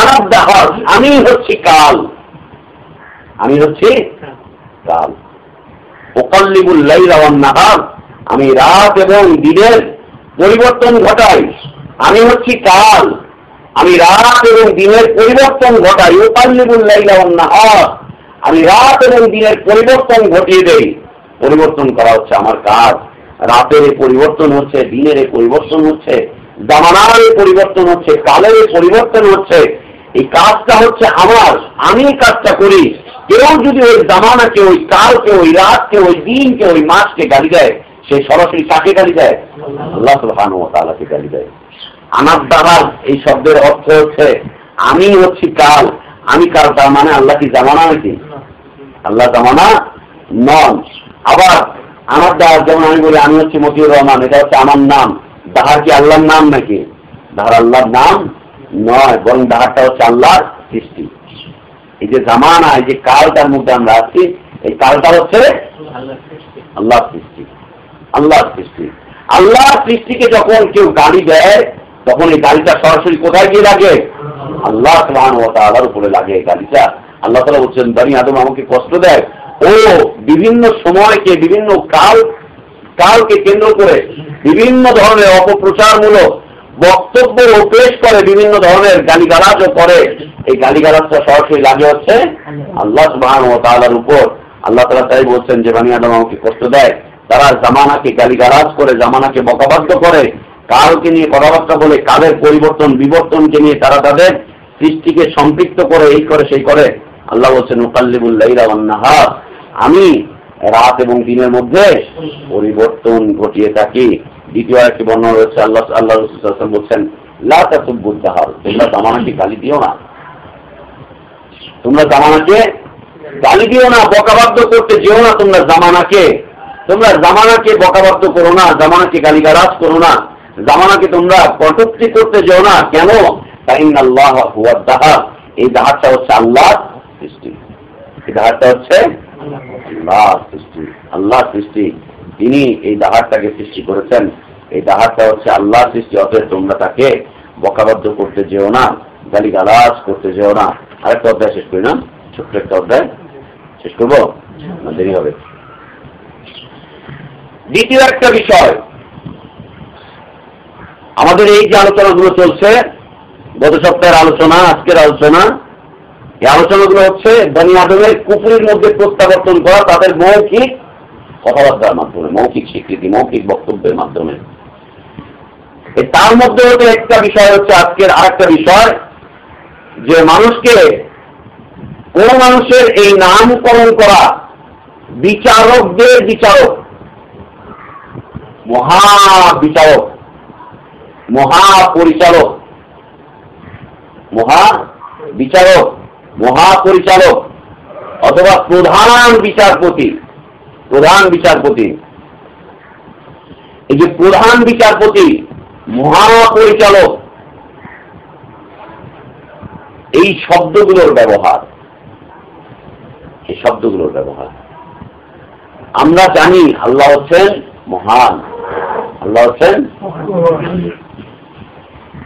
আনাব দাহার আমি হচ্ছি কাল। আমি হচ্ছি কাল। ওকাল্লিবুল লাইলা ওয়ান নাহার আমি রাত এবং দিনের পরিবর্তন ঘটাই। আমি হচ্ছি কাল। আমি রাত এবং দিনের পরিবর্তন ঘটাই। ওপাল্লিবুল্লাহ আমি রাত এবং দিনের পরিবর্তন ঘটিয়ে দেই। পরিবর্তন করা হচ্ছে আমার কাজ। রাতের পরিবর্তন হচ্ছে, দিনের পরিবর্তন হচ্ছে, জামানার পরিবর্তন হচ্ছে, কালের পরিবর্তন হচ্ছে। এই কাজটা হচ্ছে আমার। আমি কাজটা করি। কেউ যদি ওই জামানাকে ওই কালকে ওই রাতকে ওই দিনকে ওই মাসকে গালি দেয় সে সরাসরি কাকে গালি দেয়? আল্লাহ তাআলাকে গালি দেয়। আমার দ্বারা এই শব্দের অর্থ হচ্ছে, আমি হচ্ছি কাল, আমি কাল, তার মানে আল্লাহ কি জামানা নাকি? আল্লাহ জামানা নন। আবার আমার দাহার যেমন আমি বলি, আমি হচ্ছি মতিউর রহমান, এটা হচ্ছে আমার নাম। দাহার কি আল্লাহর নাম নাকি? দাহার আল্লাহর নাম নয়, বরং দাহারটা হচ্ছে আল্লাহর সৃষ্টি। এই যে জামানা, এই যে কালটার মধ্যে আমরা আছি, এই কালটা হচ্ছে আল্লাহর সৃষ্টি। আল্লাহর সৃষ্টি। আল্লাহর সৃষ্টিকে যখন কেউ গাড়ি দেয়, তখন এই গাড়িটা সরাসরি কোথায় গিয়ে লাগে? আল্লাহ তাআলার উপরে লাগে এই আল্লাহ তাআলা বলছেন, বানি আদম আমাকে কষ্ট দেয়। ও বিভিন্ন সময়কে, বিভিন্ন কাল, কালকে কেন্দ্র করে বিভিন্ন ধরনের অপপ্রচারমূলক বক্তব্য ও পেশ করে, বিভিন্ন ধরনের গালিগালাজও করে। এই গালিগালাজটা সরাসরি লাগে হচ্ছে আল্লাহ সুবহান ও তাআলার উপর। আল্লাহ তাআলা তাই বলছেন যে, বানি আদম আমাকে কষ্ট দেয়। তারা জামানাকে গালিগালাজ করে, জামানাকে বকাবাদ্য করে কালকে নিয়ে কথাবার্তা বলে কালের পরিবর্তন, বিবর্তনকে নিয়ে তারা তাদের সৃষ্টিকে সম্পৃক্ত করে, এই করে, সেই করে। আল্লাহ বলছেন মুকাল্লিবুল্লাহ আমি রাত এবং দিনের মধ্যে পরিবর্তন ঘটিয়ে থাকি। দ্বিতীয় একটি বর্ণনা রয়েছে আল্লাহ আল্লাহ রসুল বলছেন তোমরা জামানাকে গালি দিও না। তোমরা জামানাকে গালি দিও না বকাবাদ্য করতে যেও না তোমরা জামানাকে। তোমরা জামানাকে বকাবাদ্য করো না, জামানাকে গালিগারাজ করো না, জামানাকে তোমরা কটুক্তি করতে যেও না। কেন? আল্লাহ হুয়ার দাহা এই দাহারটা হচ্ছে আল্লাহ সৃষ্টি। এই দাহারটা হচ্ছে আল্লাহ সৃষ্টি। আল্লাহ সৃষ্টি। তিনি এই দাহারটাকে সৃষ্টি করেছেন। এই দাহারটা হচ্ছে আল্লাহ সৃষ্টি, অতএব তোমরা তাকে বকাবদ্ধ করতে যেও না গালি গালাজ করতে যেও না। আরেকটা অধ্যায় শেষ করি না? ছোট্ট একটা অধ্যায় শেষ করব? দেরি হবে। দ্বিতীয় একটা বিষয়, আমাদের এই যে আলোচনাগুলো চলছে, গত সপ্তাহের আলোচনা, আজকের আলোচনা, এই আলোচনাগুলো হচ্ছে বনি আদমের কুপুরের মধ্যে প্রত্যাবর্তন করা, তাদের মৌখিক কথাবার্তার মাধ্যমে, মৌখিক স্বীকৃতি, মৌখিক বক্তব্যের মাধ্যমে। তার মধ্যে হতে একটা বিষয় হচ্ছে আজকের আরেকটা বিষয়, যে মানুষকে, কোন মানুষের এই নামকরণ করা, বিচারকদের বিচারক মহা বিচারক মহা পরিচালক মহা বিচারক মহা পরিচালক অথবা প্রধান বিচারপতি প্রধান বিচারপতি। এই যে প্রধান বিচারপতি মহাপরিচালক এই শব্দগুলোর ব্যবহার। এই শব্দগুলোর ব্যবহার। আমরা জানি আল্লাহ হচ্ছেন মহান। হচ্ছেন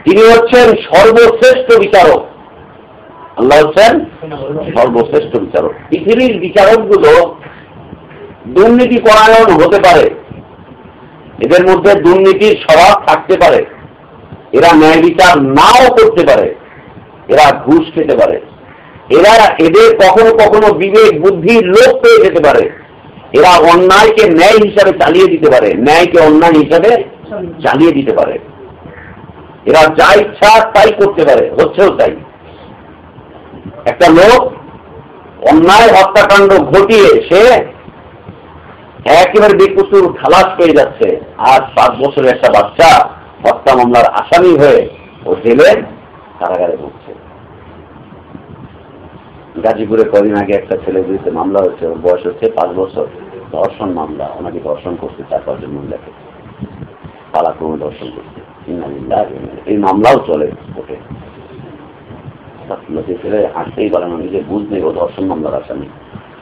তিনি হচ্ছেন সর্বশ্রেষ্ঠ বিচারক। আল্লাহ হচ্ছেন সর্বশ্রেষ্ঠ বিচারক। পৃথিবীর বিচারকগুলো দুর্নীতি পরায়ণ হতে পারে। এদের মধ্যে দুর্নীতির স্বভাব থাকতে পারে। এরা ন্যায় বিচার নাও করতে পারে। এরা ঘুষ খেতে পারে। এরা এদের কখনো কখনো বিবেক বুদ্ধির লোক পেয়ে যেতে পারে। এরা অন্যায়কে ন্যায় হিসাবে চালিয়ে দিতে পারে। ন্যায়কে অন্যায় হিসাবে চালিয়ে দিতে পারে। এরা যা ইচ্ছা তাই করতে পারে, হচ্ছেও তাই। একটা লোক অন্যায় হত্যাকাণ্ড ঘটিয়ে সে একেবারে বেকুসুর খালাস পেয়ে যাচ্ছে। আর পাঁচ বছরের একটা বাচ্চা হত্যা মামলার আসামি হয়ে ও জেলে কারাগারে ঢুকছে গাজীপুরে কদিন আগে একটা ছেলে বিরুদ্ধে মামলা হচ্ছে ওর বয়স হচ্ছে পাঁচ বছর। ধর্ষণ মামলা, ওনাকে ধর্ষণ করছে চার পাঁচজন মহিলাকে পালাক্রমে ধর্ষণ করছে। এই মামলাও চলে কোর্টে। ছেলে হাসতেই পারে না নিজে বুঝ নেই, ও ধর্ষণ মামলার আসামি,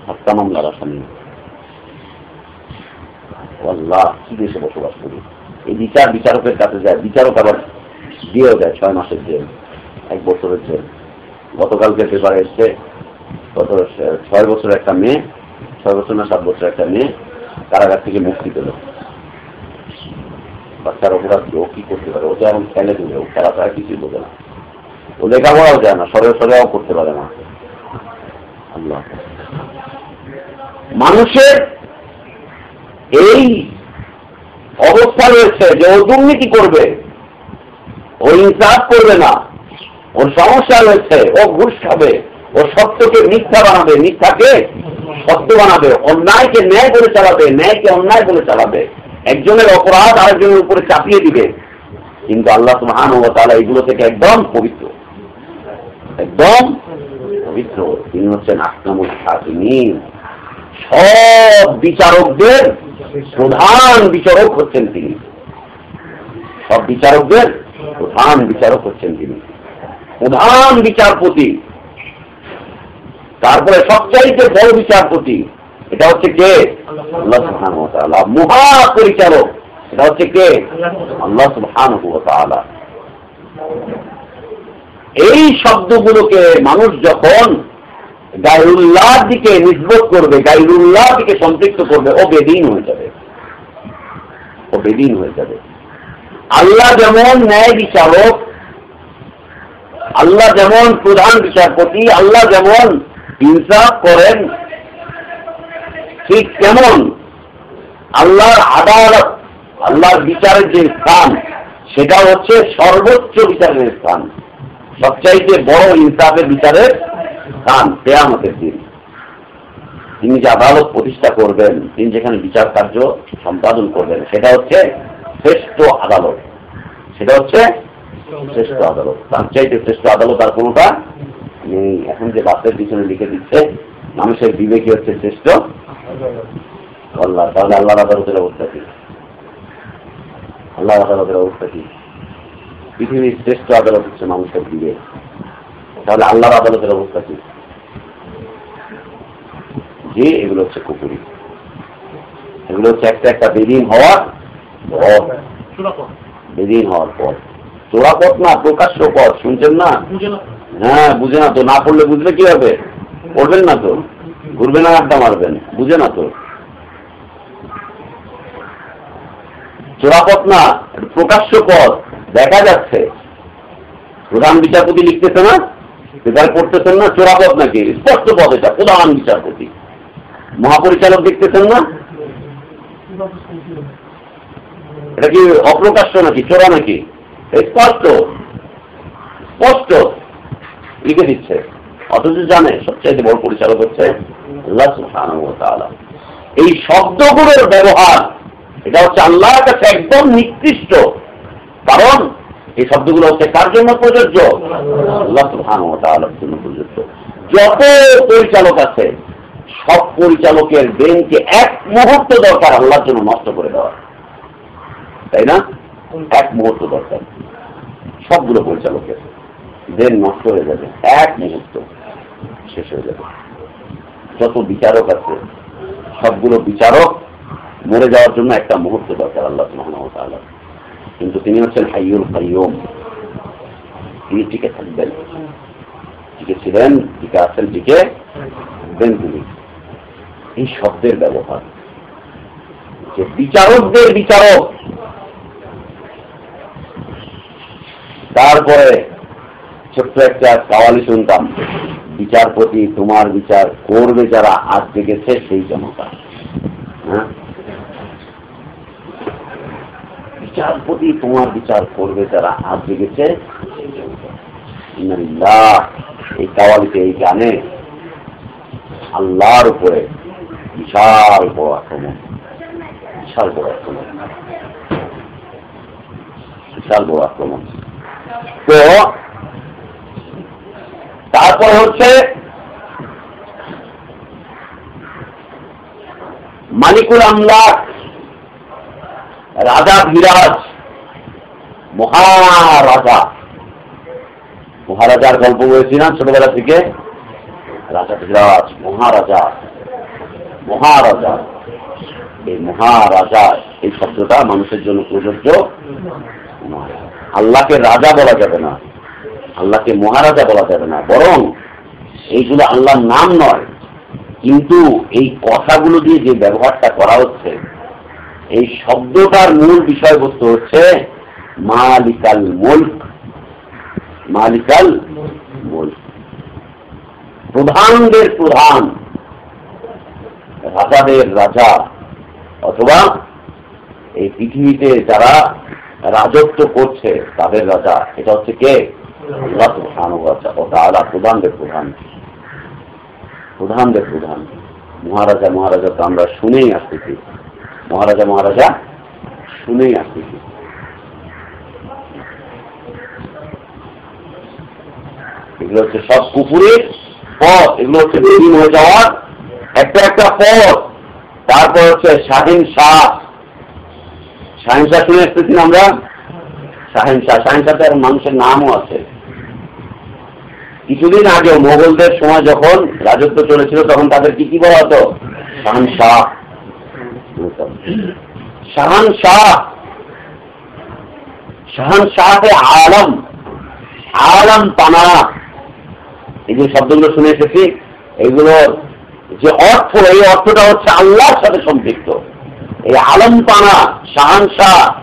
হত্যা মামলার আসামি। কি দেশে বসবাস করি? এই বিচার বিচারকের কাছে যায়, বিচারক আবার দিয়েও দেয় ছয় মাসের জেল, এক বছরের জেল। গতকালকে পেপারে এসছে গত ছয় বছর একটা মেয়ে, ছয় বছর না সাত বছর একটা মেয়ে, কারাগার থেকে মুক্তি পেল। বাচ্চার অপরাধ ও কি করতে পারে? ও তো এখন খেলে দেবে ও খেলা ছাড়া কিছুই বোঝে না। ও লেখাপড়াও যায় না সরে সরেও করতে পারে না। মানুষের এই অবস্থা রয়েছে যে ও দুর্নীতি করবে, ও ইনসাফ করবে না, ওর সমস্যা রয়েছে, ও ঘুষ খাবে। ও সত্যকে মিথ্যা বানাবে। মিথ্যাকে সত্য বানাবে। অন্যায়কে ন্যায় করে চালাবে। ন্যায়কে অন্যায় করে চালাবে। একজনের অপরাধ আরেকজনের উপরে চাপিয়ে দিবে। কিন্তু আল্লাহ সুহান ও তালা এগুলো থেকে একদম পবিত্র। একদম পবিত্র। তিনি হচ্ছেন আক্রামুল হাকিমিন সব বিচারকদের প্রধান বিচারক হচ্ছেন তিনি। সব বিচারকদের প্রধান বিচারক হচ্ছেন তিনি। প্রধান বিচারপতি। তারপরে সবচাইতে বড় বিচারপতি, এটা হচ্ছে কে? আল্লাহ তাআলা। মহা পরিচালক এটা হচ্ছে কে? আল্লাহ তাআলা। এই শব্দগুলোকে মানুষ যখন গাইরুল্লাহর দিকে নির্ভর করবে গাইরুল্লাহর দিকে সম্পৃক্ত করবে, ও বেদিন হয়ে যাবে। ও বেদিন হয়ে যাবে। আল্লাহ যেমন ন্যায় বিচারক, আল্লাহ যেমন প্রধান বিচারপতি, আল্লাহ যেমন ইনসাফ করেন, ঠিক তেমন আল্লাহর আদালত, আল্লাহর বিচারের যে স্থান, সেটা হচ্ছে সর্বোচ্চ বিচারের স্থান, সবচাইতে বড় ইনসাফের বিচারের স্থান, কেয়ামতের দিন। তিনি যে আদালত প্রতিষ্ঠা করবেন, তিনি যেখানে বিচার কার্য সম্পাদন করবেন, সেটা হচ্ছে শ্রেষ্ঠ আদালত। সেটা হচ্ছে শ্রেষ্ঠ আদালত। তার চাইতে শ্রেষ্ঠ আদালত আর কোনোটা? নেই এখন যে বাসের পিছনে লিখে দিচ্ছে মানুষের বিবেকী হচ্ছে শ্রেষ্ঠ। আল্লাহ তাহলে আল্লাহ আদালতের অবস্থা কি? আল্লাহ আদালতের অবস্থা কি? পৃথিবীর শ্রেষ্ঠ আদালত হচ্ছে মানুষের বিবেক। তাহলে আল্লাহর আদালতের অবস্থা কি? যে এগুলো হচ্ছে কুকুরি। এগুলো হচ্ছে একটা একটা বেদিন হওয়ার পর। বেদিন হওয়ার পর। চোরা পথ না প্রকাশ্য পথ শুনছেন না। হ্যাঁ বুঝে না তো। না পড়লে বুঝবে কি হবে? পড়বেন না তো। ঘুরবে না আড্ডা মারবেন। বুঝে না তো। চোরাপথ না, প্রকাশ্য পথ। দেখা যাচ্ছে। প্রধান বিচারপতি লিখতেছে না? পেপারে পড়তেছেন না? চোরাপথ নাকি? স্পষ্ট পথ এটা, প্রধান বিচারপতি। মহাপরিচালক দেখতেছেন না? এটা কি অপ্রকাশ্য নাকি? চোরা নাকি? স্পষ্ট। স্পষ্ট। লিখে দিচ্ছে। অথচ জানে, সবচাইতে বড় পরিচালক হচ্ছে আল্লাহ ওয়া এই শব্দগুলোর ব্যবহার, এটা হচ্ছে আল্লাহর কাছে একদম নিকৃষ্ট। কারণ এই শব্দগুলো হচ্ছে কার জন্য প্রযোজ্য? জন্য প্রযোজ্য। যত পরিচালক আছে, সব পরিচালকের ব্রেনকে এক মুহূর্ত দরকার আল্লাহর জন্য নষ্ট করে দেওয়া তাই না? এক মুহূর্ত দরকার। সবগুলো পরিচালকের। ব্রেন নষ্ট হয়ে যাবে, এক মুহূর্ত শেষ হয়ে যাবে। যত বিচারক আছে, সবগুলো বিচারক মরে যাওয়ার জন্য একটা মুহূর্ত দরকার আল্লাহ তাআলা। কিন্তু তিনি হচ্ছেন হাইয়ুল কাইয়ুম। তিনি টিকে থাকবেন। টিকে ছিলেন, টিকে আছেন, টিকে থাকবেন তিনি। এই শব্দের ব্যবহার। যে বিচারকদের বিচারক, তারপরে ছোট্ট একটা কাওয়ালি শুনতাম। বিচারপতি তোমার বিচার করবে যারা আজ জেগেছে সেই জনতা। হ্যাঁ? বিচারপতি তোমার বিচার করবে যারা আজ জেগেছে এই কাওয়ালিতে এই গানে আল্লাহর উপরে বিশাল বড় আক্রমণ। বিশাল বড় আক্রমণ। বিশাল বড় আক্রমণ। তো তারপর হচ্ছে মালিকুল আমলাক, রাজা বিরাজ মহারাজা। মহারাজার গল্প বলেছিলাম ছোটবেলা থেকে। রাজা বিরাজ মহারাজা মহারাজা। এই মহারাজা, এই শব্দটা মানুষের জন্য প্রযোজ্য আল্লাহকে রাজা বলা যাবে না। আল্লাহকে মহারাজা বলা যাবে না, বরং এইগুলো আল্লাহর নাম নয়, কিন্তু এই কথাগুলো দিয়ে যে ব্যবহারটা করা হচ্ছে, এই শব্দটার মূল বিষয়বস্তু হচ্ছে মালিকাল মুল্ক। মালিকাল মুল্ক। প্রধানদের প্রধান, রাজাদের রাজা, অথবা এই পৃথিবীতে যারা রাজত্ব করছে তাদের রাজা, এটা হচ্ছে কে? আল্লাহ প্রধানদের প্রধান। প্রধানদের প্রধান। মহারাজা মহারাজা তো আমরা শুনেই আসতেছি। মহারাজা মহারাজা শুনেই আসতেছি। এগুলো হচ্ছে সব কুকুরের পথ। এগুলো হচ্ছে হয়ে যাওয়ার একটা একটা পথ। তারপর হচ্ছে শাহিন শাহ। শাহিন শাহ শুনে এসতেছি আমরা? শাহিন শাহ। শাহিন শাহ মানুষের নামও আছে। কিছুদিন আগে মোগলদের সময় যখন রাজত্ব চলেছিল, তখন তাদের কি কি বলা হতো? শাহান শাহ। শাহান শাহ। শাহান শাহে আলম আলম পানা। এই যে শব্দগুলো শুনে এসেছি এগুলোর যে অর্থ, এই অর্থটা হচ্ছে আল্লাহর সাথে সম্পৃক্ত। এই আলম পানা, শাহান শাহ,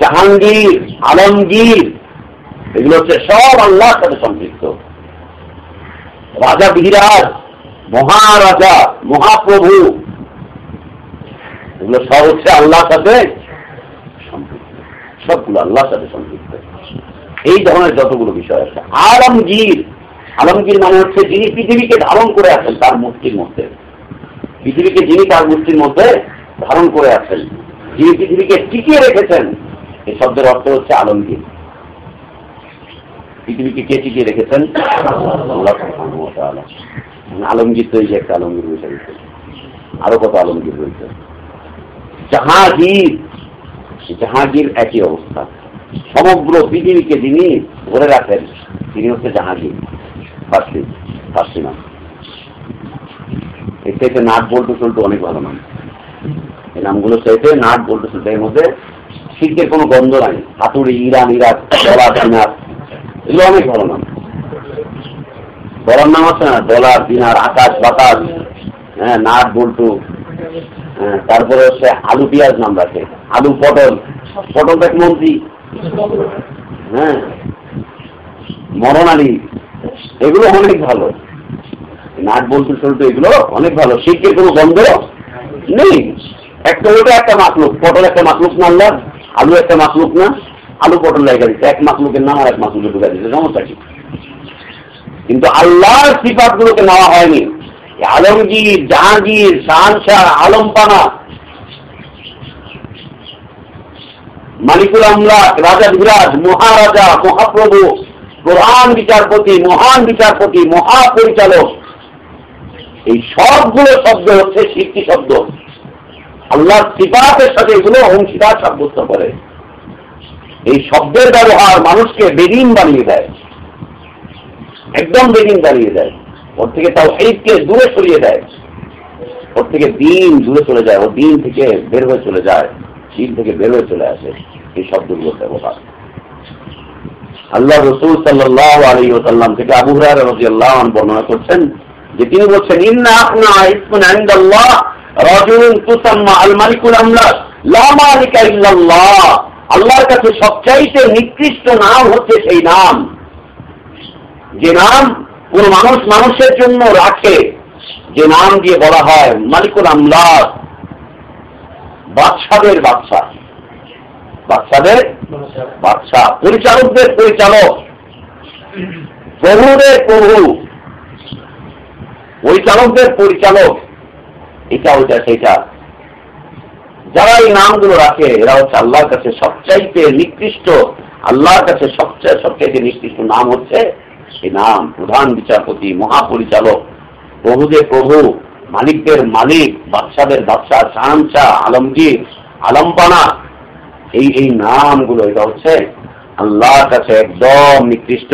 জাহাঙ্গীর, আলমগীর, এগুলো হচ্ছে সব আল্লাহর সাথে সম্পৃক্ত। রাজা বিরাজ মহারাজা, মহাপ্রভু। এগুলো সব হচ্ছে আল্লাহর সাথে সবগুলো আল্লাহর সাথে সম্পৃক্ত। এই ধরনের যতগুলো বিষয় আছে। আলমগীর আলমগীর মানে হচ্ছে যিনি পৃথিবীকে ধারণ করে আছেন তার মূর্তির মধ্যে। পৃথিবীকে যিনি তার মূর্তির মধ্যে ধারণ করে আছেন, যিনি পৃথিবীকে টিকিয়ে রেখেছেন এই শব্দের অর্থ হচ্ছে আলমগীর। পৃথিবীকে কে টিকিয়ে রেখেছেন? আল্লাহ তাআলা। আলমগীর তো এই যে একটা আলমগীর রয়েছে আরও কত আলমগীর রয়েছে। জাহাঙ্গীর জাহাঙ্গীর একই অবস্থা। সমগ্র পৃথিবীকে যিনি ধরে রাখেন, তিনি হচ্ছে জাহাঙ্গীর ফার্সি ফার্সি নাম। এর চাইতে নাট, বল্টু সল্টু অনেক ভালো নাম। এই নামগুলো চাইতে নাট, বল্টু সল্টু এর মধ্যে শিল্পের কোনো গন্ধ নাই। হাতুড়ি, ইরান ইরাক। এগুলো অনেক ভালো নাম। বলার নাম আছে না? ডলার দিনার আকাশ বাতাস হ্যাঁ নাট বল্টু হ্যাঁ, তারপরে হচ্ছে আলু পেঁয়াজ নাম রাখে। আলু পটল। পটল দেখ মন্ত্রী। হ্যাঁ। মরণ আলী এগুলো অনেক ভালো। নাট বল্টু সল্টু এগুলো অনেক ভালো। শিল্পের কোনো গন্ধ নেই। একটা ওটা একটা মাকলুক পটল একটা মাকলুক না আলু একটা মাকলুক না। আলু পটল লেখা দিচ্ছে এক মাকলুকের নাম আর এক মাকলুকে ঢুকা দিচ্ছে সমস্যা কি? কিন্তু আল্লাহর সিফাত গুলোকে নেওয়া হয়নি। আলমগীর, জাহাঙ্গীর, শাহনশাহ, আলমপানা, মালিকুল আমলাক, রাজা বিরাজ মহারাজা, মহাপ্রভু, প্রধান বিচারপতি, মহান বিচারপতি, মহাপরিচালক, এই সবগুলো শব্দ হচ্ছে শিল্পী শব্দ। আল্লাহর সিফাতের সাথে এগুলো অংশীদার সাব্যস্ত করে। এই শব্দের ব্যবহার মানুষকে বেদিন বানিয়ে দেয়। একদম বেদিন বানিয়ে দেয়। ওর থেকে তাও এইকে দূরে সরিয়ে দেয়। ওর থেকে দিন দূরে চলে যায়। ও দিন থেকে বের হয়ে চলে যায়। দিন থেকে বের হয়ে চলে আসে এই শব্দগুলোর ব্যবহার। আল্লাহ রসুল সাল্লাহ আলী ওসাল্লাম থেকে আবু রাদিয়াল্লাহু আনহু বর্ণনা করছেন যে তিনি বলছেন, ইন্না আপনা ইসমুন ইনদাল্লাহ রাজুলুন তুসাম্মা আল মালিকুল আমলাক লা মালিকা ইল্লাল্লাহ। আল্লাহর কাছে সবচাইতে নিকৃষ্ট নাম হচ্ছে সেই নাম। যে নাম কোন মানুষ মানুষের জন্য রাখে, যে নাম দিয়ে বলা হয় মালিকুল আমলাক বাদশাদের বাদশা। বাচ্চাদের বাচ্চা পরিচালকদের পরিচালক। প্রভুদের প্রভু। পরিচালকদের পরিচালক। এটা, ওইটা সেটা যারা এই নামগুলো রাখে, এরা হচ্ছে আল্লাহর কাছে সবচাইতে নিকৃষ্ট, আল্লাহর কাছে সবচেয়ে, সবচাইতে নিকৃষ্ট নাম হচ্ছে এই নাম। প্রধান বিচারপতি, মহাপরিচালক প্রভুদের প্রভু, মালিকদের মালিক, বাদশাদের বাদশাহ, শাহানশাহ, আলমগীর, আলমপানা। এই এই নামগুলো এটা হচ্ছে আল্লাহর কাছে একদম নিকৃষ্ট।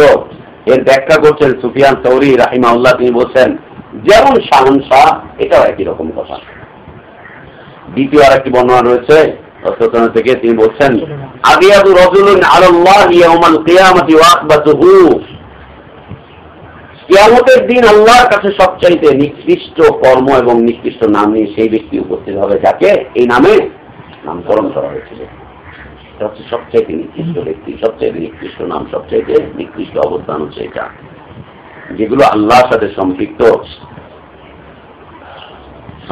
এর ব্যাখ্যা করছেন সুফিয়ান সৌরি রাহিমা উল্লাহ তিনি বলছেন, যেমন শাহানশাহ, এটাও একই রকম কথা। দ্বিতীয় আর একটি বর্ণনা রয়েছে থেকে তিনি বলছেন কিয়ামতের দিন আল্লাহর কাছে সবচাইতে নিকৃষ্ট কর্ম এবং নিকৃষ্ট নাম নিয়ে সেই ব্যক্তি উপস্থিত হবে যাকে? এই নামে নামকরণ করা হয়েছিল এটা হচ্ছে সবচেয়ে নিকৃষ্ট ব্যক্তি সবচেয়ে নিকৃষ্ট নাম সবচেয়ে নিকৃষ্ট অবস্থান হচ্ছে এটা, যেগুলো আল্লাহর সাথে সম্পৃক্ত।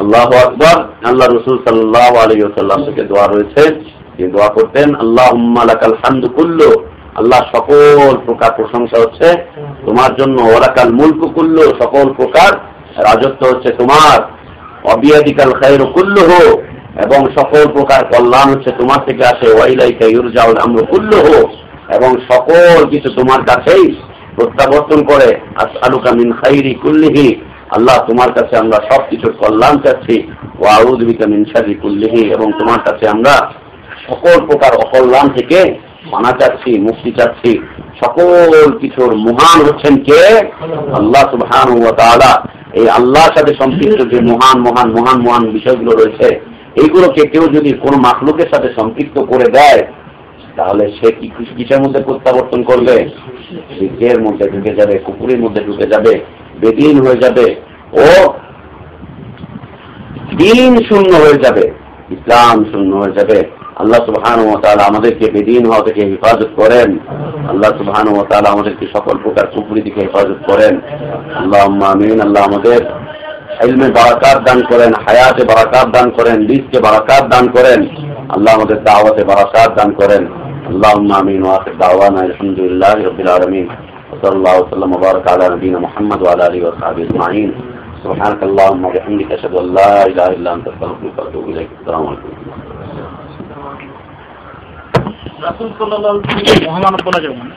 আল্লাহ আকবর আল্লাহ রসুল সাল্লাহ আলিয়াল্লাম থেকে দোয়া রয়েছে। যে দোয়া করতেন আল্লাহ লাকাল হামদু আল্লাহ সকল প্রকার প্রশংসা হচ্ছে তোমার জন্য। ওরাকাল মুল্ক সকল প্রকার রাজত্ব হচ্ছে তোমার। অবিয়াদিকাল হো এবং সকল প্রকার কল্যাণ হচ্ছে তোমার থেকে আসে। ওয়াইলাইকা ইউরজাউল আমরু কুল্লু হো এবং সকল কিছু তোমার কাছেই প্রত্যাবর্তন করে। আলুকা মিন খাইরি কুল্লিহি। আল্লাহ তোমার কাছে আমরা সব কিছুর কল্যাণ চাচ্ছি। এবং তোমার কাছে আমরা সকল প্রকার অকল্যাণ থেকে মানা চাচ্ছি, মুক্তি চাচ্ছি। সকল কিছুর মহান হচ্ছেন কে? আল্লাহ সুবহান ও এই আল্লাহর সাথে সম্পৃক্ত যে মহান মহান মহান মহান বিষয়গুলো রয়েছে, এইগুলোকে কেউ যদি কোনো মাখলুকের সাথে সম্পৃক্ত করে দেয়, তাহলে সে কি কিসের মধ্যে প্রত্যাবর্তন করবে? ঢুকে যাবে কুকুরের মধ্যে ঢুকে যাবে। বেদিন হয়ে যাবে ও দিন শূন্য হয়ে যাবে, ইসলাম শূন্য হয়ে যাবে। আল্লাহ সুবহান ও তালা আমাদেরকে বেদিন হওয়া থেকে হেফাজত করেন। আল্লাহ সুবহান ও তালা আমাদেরকে সকল প্রকার কুপুরি থেকে হেফাজত করেন। আল্লাহ আমিন, আল্লাহ আমাদের হেলমে বারাকাত দান করেন, হায়াতে বারাকাত দান করেন, রিজকে বারাকাত দান করেন। আল্লাহ আমাদের দাওয়াতে বারাকাত দান করেন। আল্লাহ আমিন ওয়াকে দাওয়ান আলহামদুলিল্লাহ রবিল আলমিন। وصلى الله وسلم وبارك على نبينا محمد وعلى اله وصحبه اجمعين سبحانك اللهم وبحمدك اشهد ان لا اله الا انت استغفرك واتوب اليك السلام عليكم রাসুল সাল্লাহ মহামানব বলা যাবে না